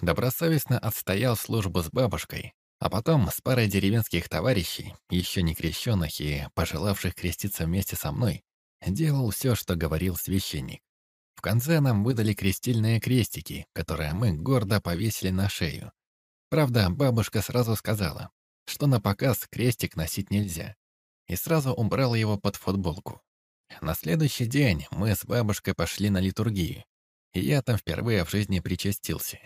Добросовестно отстоял службу с бабушкой, а потом с парой деревенских товарищей, еще не крещенных и пожелавших креститься вместе со мной, делал все, что говорил священник. В конце нам выдали крестильные крестики, которые мы гордо повесили на шею. Правда, бабушка сразу сказала, что на показ крестик носить нельзя, и сразу убрала его под футболку. На следующий день мы с бабушкой пошли на литургию, и я там впервые в жизни причастился.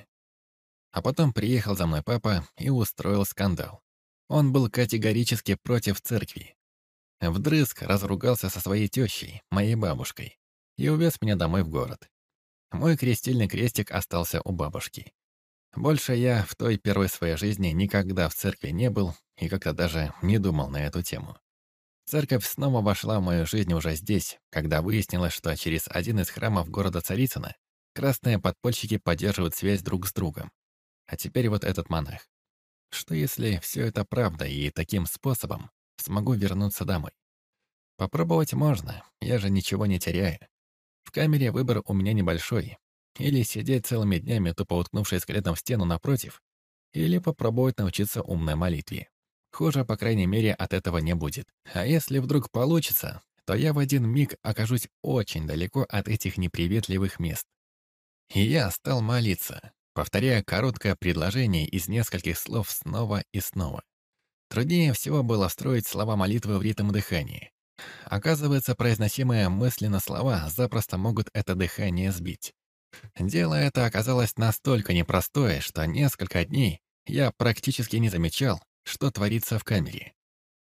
А потом приехал за мной папа и устроил скандал. Он был категорически против церкви. Вдрызг разругался со своей тещей, моей бабушкой, и увез меня домой в город. Мой крестильный крестик остался у бабушки. Больше я в той первой своей жизни никогда в церкви не был и как-то даже не думал на эту тему. Церковь снова вошла в мою жизнь уже здесь, когда выяснилось, что через один из храмов города Царицына красные подпольщики поддерживают связь друг с другом. А теперь вот этот монах. Что если все это правда, и таким способом смогу вернуться домой? Попробовать можно, я же ничего не теряю. В камере выбор у меня небольшой. Или сидеть целыми днями, тупо уткнувшись скелетом в стену напротив, или попробовать научиться умной молитве. Хуже, по крайней мере, от этого не будет. А если вдруг получится, то я в один миг окажусь очень далеко от этих неприветливых мест. И я стал молиться, повторяя короткое предложение из нескольких слов снова и снова. Труднее всего было строить слова молитвы в ритм дыхания. Оказывается, произносимые мысленно слова запросто могут это дыхание сбить. Дело это оказалось настолько непростое, что несколько дней я практически не замечал, что творится в камере.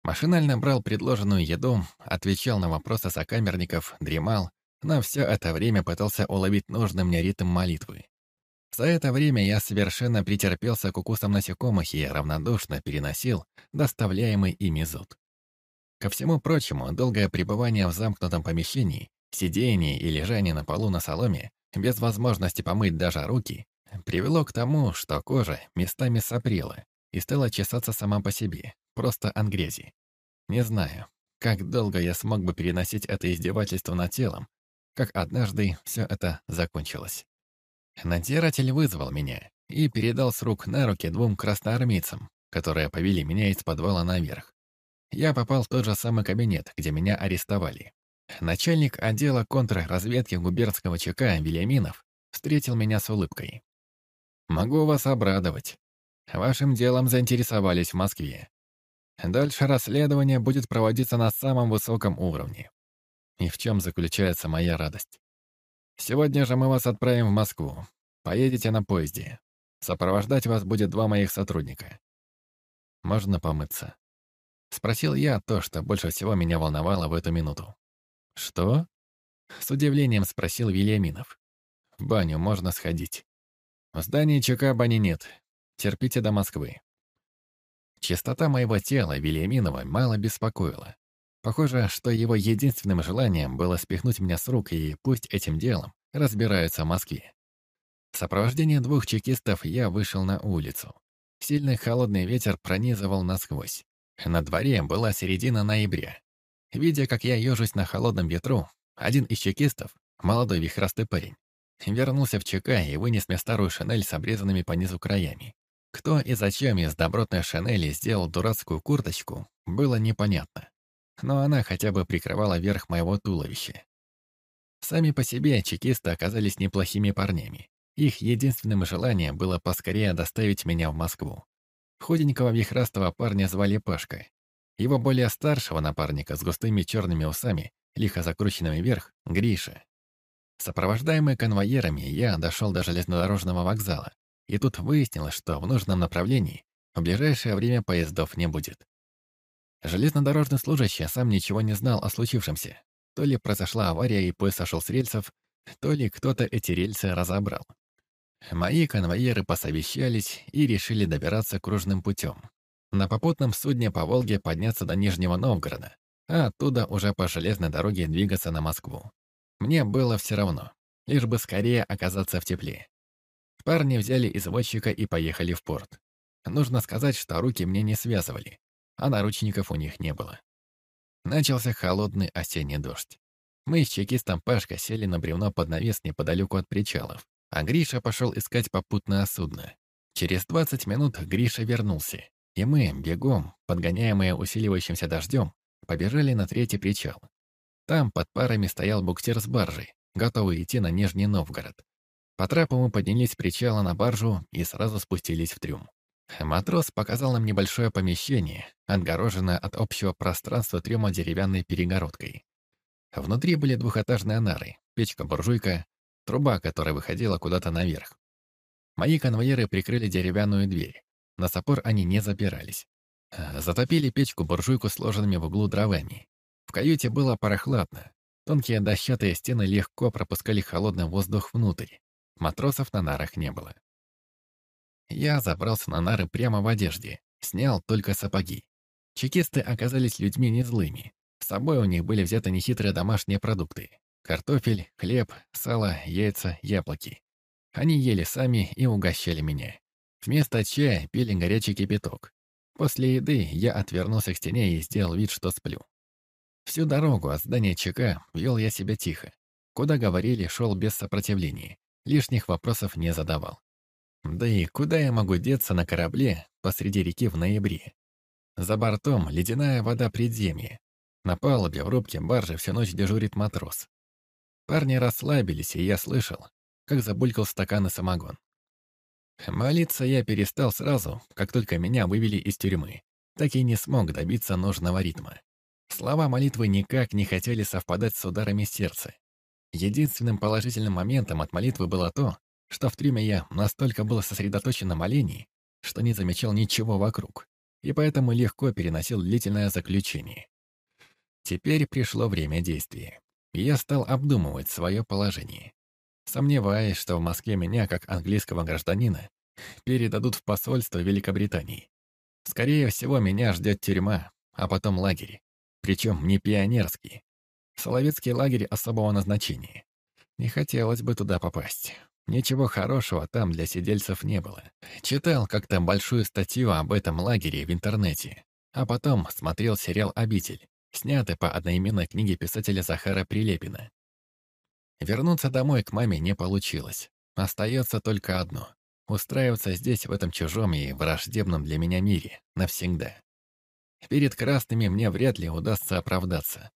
Машинально брал предложенную еду, отвечал на вопросы сокамерников, дремал, но все это время пытался уловить нужный мне ритм молитвы. За это время я совершенно претерпелся к укусам насекомых и равнодушно переносил доставляемый ими зуд. Ко всему прочему, долгое пребывание в замкнутом помещении, сидение и лежание на полу на соломе, без возможности помыть даже руки, привело к тому, что кожа местами сопрела, и стала чесаться сама по себе, просто от грязи. Не знаю, как долго я смог бы переносить это издевательство над телом, как однажды все это закончилось. Надзиратель вызвал меня и передал с рук на руки двум красноармейцам, которые повели меня из подвала наверх. Я попал в тот же самый кабинет, где меня арестовали. Начальник отдела контрразведки губернского ЧК Вильяминов встретил меня с улыбкой. «Могу вас обрадовать. Вашим делом заинтересовались в Москве. Дальше расследование будет проводиться на самом высоком уровне. И в чем заключается моя радость? Сегодня же мы вас отправим в Москву. Поедете на поезде. Сопровождать вас будет два моих сотрудника. Можно помыться?» Спросил я то, что больше всего меня волновало в эту минуту. «Что?» С удивлением спросил Вильяминов. «В баню можно сходить. В здании ЧК бани нет, Терпите до Москвы. Чистота моего тела Вильяминова мало беспокоила. Похоже, что его единственным желанием было спихнуть меня с рук, и пусть этим делом разбираются в Москве. В сопровождении двух чекистов я вышел на улицу. Сильный холодный ветер пронизывал насквозь. На дворе была середина ноября. Видя, как я ежусь на холодном ветру, один из чекистов, молодой вихрастый парень, вернулся в ЧК и вынес мне старую шинель с обрезанными по низу краями. Кто и зачем из добротной Шанели сделал дурацкую курточку, было непонятно. Но она хотя бы прикрывала верх моего туловища. Сами по себе чекисты оказались неплохими парнями. Их единственным желанием было поскорее доставить меня в Москву. Худенького вихрастого парня звали Пашка. Его более старшего напарника с густыми черными усами, лихо закрученными вверх, Гриша. Сопровождаемый конвоирами, я дошел до железнодорожного вокзала, и тут выяснилось, что в нужном направлении в ближайшее время поездов не будет. Железнодорожный служащий сам ничего не знал о случившемся. То ли произошла авария и поезд сошел с рельсов, то ли кто-то эти рельсы разобрал. Мои конвоиры посовещались и решили добираться кружным путем. На попутном судне по Волге подняться до Нижнего Новгорода, а оттуда уже по железной дороге двигаться на Москву. Мне было все равно, лишь бы скорее оказаться в тепле. Парни взяли извозчика и поехали в порт. Нужно сказать, что руки мне не связывали, а наручников у них не было. Начался холодный осенний дождь. Мы с чекистом Пашка сели на бревно под навес неподалеку от причалов, а Гриша пошел искать попутное судно. Через 20 минут Гриша вернулся, и мы, бегом, подгоняемые усиливающимся дождем, побежали на третий причал. Там под парами стоял буксир с баржей, готовый идти на Нижний Новгород. По трапу мы поднялись с причала на баржу и сразу спустились в трюм. Матрос показал нам небольшое помещение, отгороженное от общего пространства трюма деревянной перегородкой. Внутри были двухэтажные нары, печка-буржуйка, труба, которая выходила куда-то наверх. Мои конвоиры прикрыли деревянную дверь. На сапор они не запирались. Затопили печку-буржуйку сложенными в углу дровами. В каюте было прохладно. Тонкие дощатые стены легко пропускали холодный воздух внутрь. Матросов на нарах не было. Я забрался на нары прямо в одежде, снял только сапоги. Чекисты оказались людьми не злыми. С собой у них были взяты нехитрые домашние продукты. Картофель, хлеб, сало, яйца, яблоки. Они ели сами и угощали меня. Вместо чая пили горячий кипяток. После еды я отвернулся к стене и сделал вид, что сплю. Всю дорогу от здания ЧК вел я себя тихо. Куда говорили, шел без сопротивления. Лишних вопросов не задавал. Да и куда я могу деться на корабле посреди реки в ноябре? За бортом ледяная вода предземья. На палубе в рубке баржи всю ночь дежурит матрос. Парни расслабились, и я слышал, как забулькал стакан и самогон. Молиться я перестал сразу, как только меня вывели из тюрьмы. Так и не смог добиться нужного ритма. Слова молитвы никак не хотели совпадать с ударами сердца. Единственным положительным моментом от молитвы было то, что в трюме я настолько был сосредоточен на молении, что не замечал ничего вокруг, и поэтому легко переносил длительное заключение. Теперь пришло время действия, и я стал обдумывать свое положение. Сомневаясь, что в Москве меня, как английского гражданина, передадут в посольство Великобритании. Скорее всего, меня ждет тюрьма, а потом лагерь. Причем не пионерский. Соловецкий лагерь особого назначения. Не хотелось бы туда попасть. Ничего хорошего там для сидельцев не было. Читал как-то большую статью об этом лагере в интернете, а потом смотрел сериал «Обитель», снятый по одноименной книге писателя Захара Прилепина. Вернуться домой к маме не получилось. Остается только одно — устраиваться здесь, в этом чужом и враждебном для меня мире, навсегда. Перед красными мне вряд ли удастся оправдаться.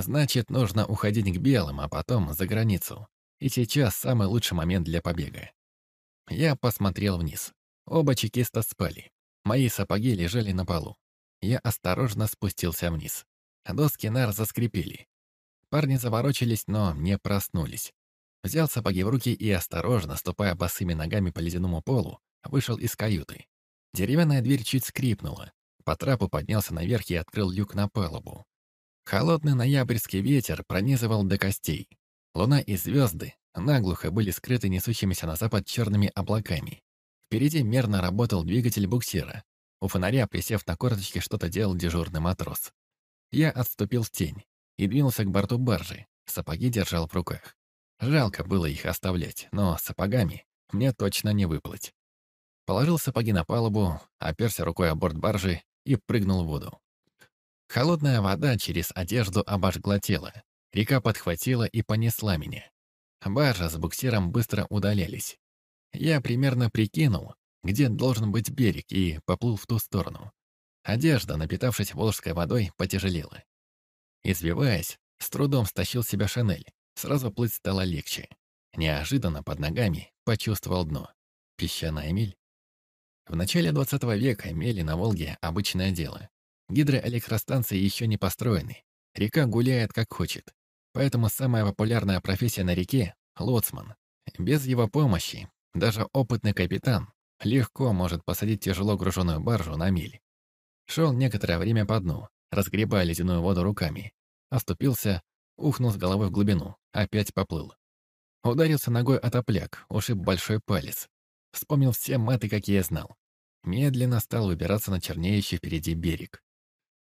Значит, нужно уходить к белым, а потом за границу. И сейчас самый лучший момент для побега. Я посмотрел вниз. Оба чекиста спали. Мои сапоги лежали на полу. Я осторожно спустился вниз. Доски нар заскрипели. Парни заворочились, но не проснулись. Взял сапоги в руки и, осторожно, ступая босыми ногами по ледяному полу, вышел из каюты. Деревянная дверь чуть скрипнула. По трапу поднялся наверх и открыл люк на палубу. Холодный ноябрьский ветер пронизывал до костей. Луна и звезды наглухо были скрыты несущимися на запад черными облаками. Впереди мерно работал двигатель буксира. У фонаря, присев на корточки, что-то делал дежурный матрос. Я отступил в тень и двинулся к борту баржи. Сапоги держал в руках. Жалко было их оставлять, но сапогами мне точно не выплыть. Положил сапоги на палубу, оперся рукой о борт баржи и прыгнул в воду. Холодная вода через одежду обожгла тело, Река подхватила и понесла меня. Баржа с буксиром быстро удалялись. Я примерно прикинул, где должен быть берег, и поплыл в ту сторону. Одежда, напитавшись волжской водой, потяжелела. Извиваясь, с трудом стащил себя шинель. Сразу плыть стало легче. Неожиданно под ногами почувствовал дно. Песчаная мель. В начале 20 века мели на Волге — обычное дело. Гидроэлектростанции еще не построены. Река гуляет как хочет. Поэтому самая популярная профессия на реке — лоцман. Без его помощи даже опытный капитан легко может посадить тяжело груженную баржу на миль. Шел некоторое время по дну, разгребая ледяную воду руками. Оступился, ухнул с головой в глубину, опять поплыл. Ударился ногой о топляк, ушиб большой палец. Вспомнил все маты, какие знал. Медленно стал выбираться на чернеющий впереди берег.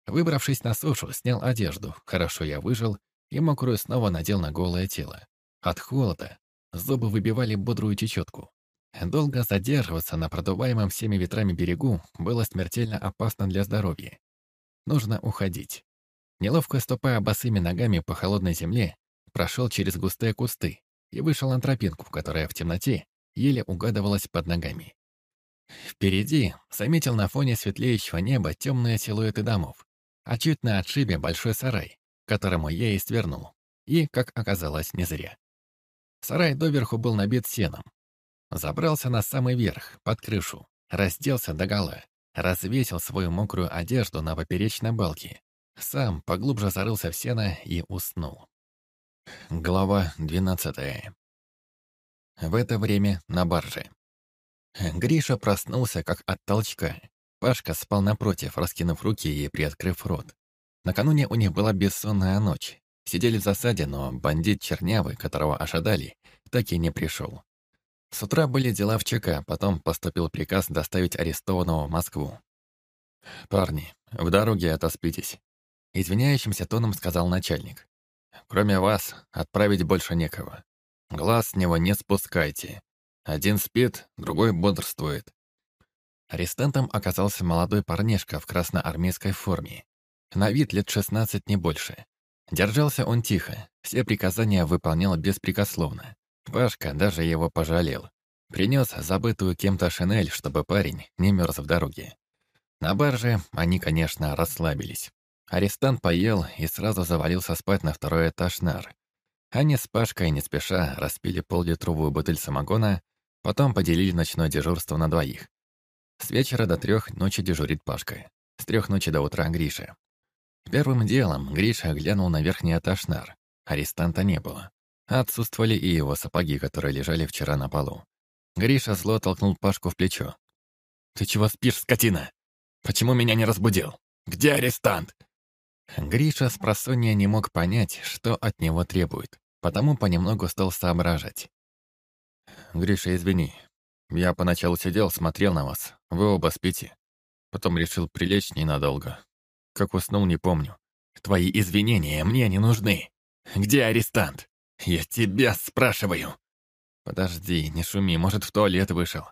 Выбравшись на сушу, снял одежду, хорошо я выжил и мокрую снова надел на голое тело. От холода зубы выбивали бодрую чечетку. Долго задерживаться на продуваемом всеми ветрами берегу было смертельно опасно для здоровья. Нужно уходить. Неловко ступая босыми ногами по холодной земле, прошел через густые кусты и вышел на тропинку, которая в темноте еле угадывалась под ногами. Впереди заметил на фоне светлеющего неба темные силуэты домов, а чуть на отшибе большой сарай, которому я и свернул. И, как оказалось, не зря. Сарай доверху был набит сеном. Забрался на самый верх, под крышу, разделся догола, развесил свою мокрую одежду на поперечной балке. Сам поглубже зарылся в сено и уснул. Глава двенадцатая. В это время на барже. Гриша проснулся, как от толчка. Пашка спал напротив, раскинув руки и приоткрыв рот. Накануне у них была бессонная ночь. Сидели в засаде, но бандит Чернявый, которого ожидали, так и не пришел. С утра были дела в ЧК, потом поступил приказ доставить арестованного в Москву. «Парни, в дороге отоспитесь», — извиняющимся тоном сказал начальник. «Кроме вас, отправить больше некого. Глаз с него не спускайте. Один спит, другой бодрствует». Арестантом оказался молодой парнишка в красноармейской форме. На вид лет 16 не больше. Держался он тихо, все приказания выполнял беспрекословно. Пашка даже его пожалел. Принес забытую кем-то шинель, чтобы парень не мерз в дороге. На барже они, конечно, расслабились. Арестант поел и сразу завалился спать на второй этаж нар. Они с Пашкой не спеша распили поллитровую бутыль самогона, потом поделили ночное дежурство на двоих. С вечера до трех ночи дежурит Пашка. С трех ночи до утра Гриша. Первым делом Гриша глянул на верхний этаж нар. Арестанта не было. Отсутствовали и его сапоги, которые лежали вчера на полу. Гриша зло толкнул Пашку в плечо. «Ты чего спишь, скотина? Почему меня не разбудил? Где арестант?» Гриша с просонья не мог понять, что от него требует, потому понемногу стал соображать. «Гриша, извини. Я поначалу сидел, смотрел на вас. Вы оба спите. Потом решил прилечь ненадолго. Как уснул, не помню. Твои извинения мне не нужны. Где арестант? Я тебя спрашиваю. Подожди, не шуми, может, в туалет вышел.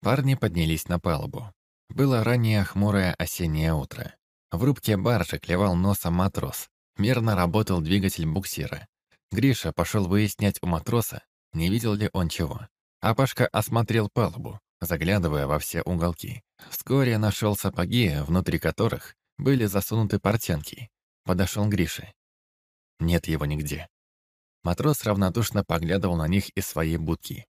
Парни поднялись на палубу. Было раннее хмурое осеннее утро. В рубке баржи клевал носом матрос. Мерно работал двигатель буксира. Гриша пошел выяснять у матроса, не видел ли он чего. А Пашка осмотрел палубу, заглядывая во все уголки. Вскоре нашел сапоги, внутри которых были засунуты портянки. Подошел Грише. Нет его нигде. Матрос равнодушно поглядывал на них из своей будки.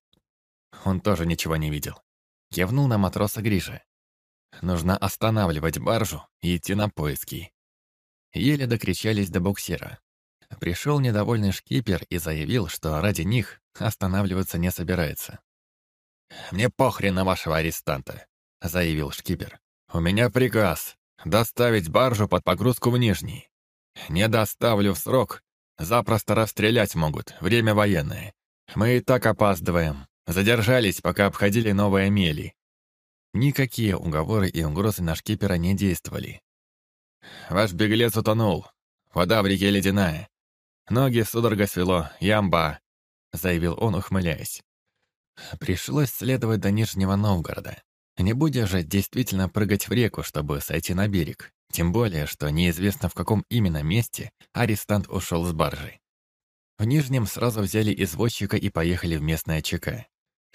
Он тоже ничего не видел. Кивнул на матроса Гриша. Нужно останавливать баржу и идти на поиски. Еле докричались до буксира. Пришел недовольный шкипер и заявил, что ради них останавливаться не собирается. «Мне похрен на вашего арестанта», — заявил шкипер. «У меня приказ доставить баржу под погрузку в Нижний. Не доставлю в срок, запросто расстрелять могут, время военное. Мы и так опаздываем. Задержались, пока обходили новые мели. Никакие уговоры и угрозы на шкипера не действовали. «Ваш беглец утонул. Вода в реке ледяная. Ноги судорога свело, ямба», — заявил он, ухмыляясь. Пришлось следовать до Нижнего Новгорода. Не будешь же действительно прыгать в реку, чтобы сойти на берег. Тем более, что неизвестно в каком именно месте арестант ушел с баржи. В Нижнем сразу взяли извозчика и поехали в местное ЧК.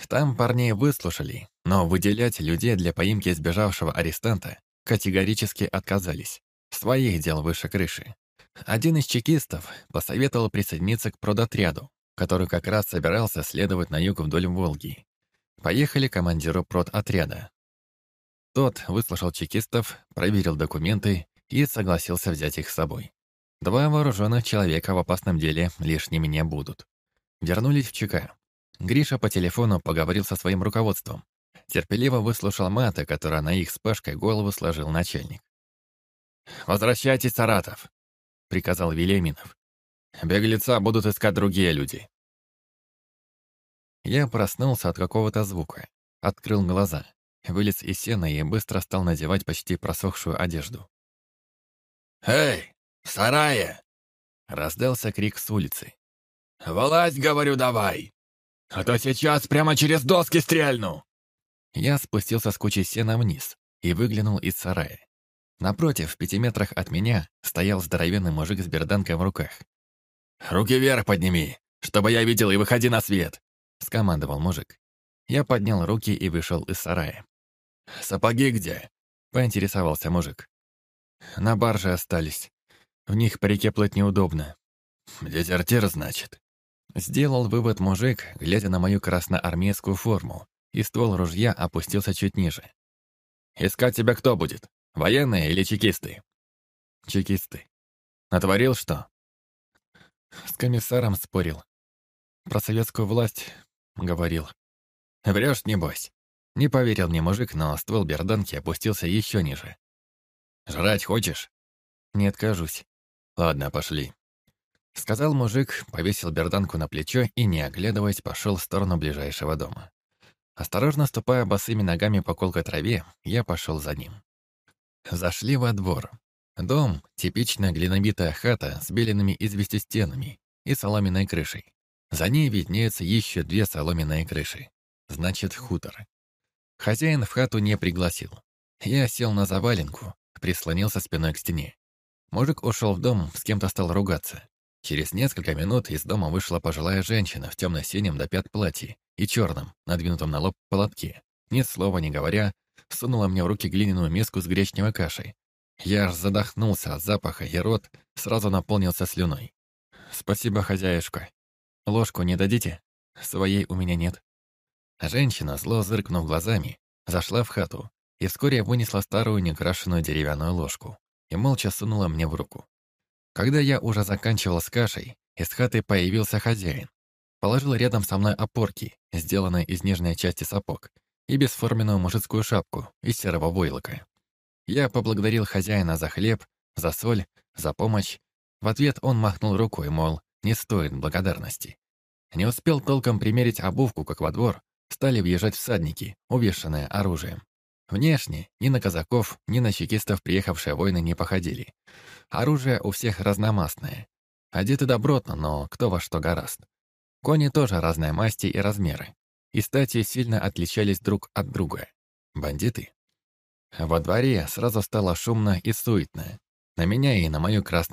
Там парней выслушали, но выделять людей для поимки сбежавшего арестанта категорически отказались. Своих дел выше крыши. Один из чекистов посоветовал присоединиться к продотряду, который как раз собирался следовать на юг вдоль Волги. Поехали командиру продотряда. Тот выслушал чекистов, проверил документы и согласился взять их с собой. Два вооруженных человека в опасном деле лишними не будут. Вернулись в ЧК. Гриша по телефону поговорил со своим руководством. Терпеливо выслушал мата, которая на их с Пашкой голову сложил начальник. «Возвращайтесь, Саратов», — приказал Велиминов. «Беглеца будут искать другие люди». Я проснулся от какого-то звука, открыл глаза, вылез из сена и быстро стал надевать почти просохшую одежду. «Эй, сарае!» — раздался крик с улицы. «Вылазь, говорю, давай! А то сейчас прямо через доски стрельну!» Я спустился с кучи сена вниз и выглянул из сарая. Напротив, в пяти метрах от меня, стоял здоровенный мужик с берданкой в руках. «Руки вверх подними, чтобы я видел и выходи на свет!» — скомандовал мужик. Я поднял руки и вышел из сарая. «Сапоги где?» — поинтересовался мужик. «На барже остались. В них по реке плыть неудобно». «Дезертир, значит?» Сделал вывод мужик, глядя на мою красноармейскую форму, и ствол ружья опустился чуть ниже. «Искать тебя кто будет? Военные или чекисты?» «Чекисты. Натворил что?» С комиссаром спорил. Про советскую власть говорил. Врешь, небось. Не поверил мне мужик, но ствол берданки опустился еще ниже. «Жрать хочешь?» «Не откажусь». «Ладно, пошли». Сказал мужик, повесил берданку на плечо и, не оглядываясь, пошел в сторону ближайшего дома. Осторожно ступая босыми ногами по колкой траве, я пошел за ним. Зашли во двор. Дом — типичная глинобитая хата с белеными известью стенами и соломенной крышей. За ней виднеются еще две соломенные крыши. Значит, хутор. Хозяин в хату не пригласил. Я сел на заваленку, прислонился спиной к стене. Мужик ушел в дом, с кем-то стал ругаться. Через несколько минут из дома вышла пожилая женщина в темно-синем до пят платье и черном, надвинутом на лоб полотке. Ни слова не говоря, сунула мне в руки глиняную миску с гречневой кашей. Я аж задохнулся от запаха, и рот сразу наполнился слюной. «Спасибо, хозяюшка. Ложку не дадите? Своей у меня нет». Женщина, зло зыркнув глазами, зашла в хату и вскоре вынесла старую некрашенную деревянную ложку и молча сунула мне в руку. Когда я уже заканчивал с кашей, из хаты появился хозяин. Положил рядом со мной опорки, сделанные из нежной части сапог, и бесформенную мужицкую шапку из серого войлока. Я поблагодарил хозяина за хлеб, за соль, за помощь. В ответ он махнул рукой, мол, не стоит благодарности. Не успел толком примерить обувку, как во двор, стали въезжать всадники, увешанные оружием. Внешне ни на казаков, ни на чекистов приехавшие войны не походили. Оружие у всех разномастное. Одеты добротно, но кто во что гораст. Кони тоже разной масти и размеры. И стати сильно отличались друг от друга. Бандиты. Во дворе сразу стало шумно и суетно. На меня и на мою красную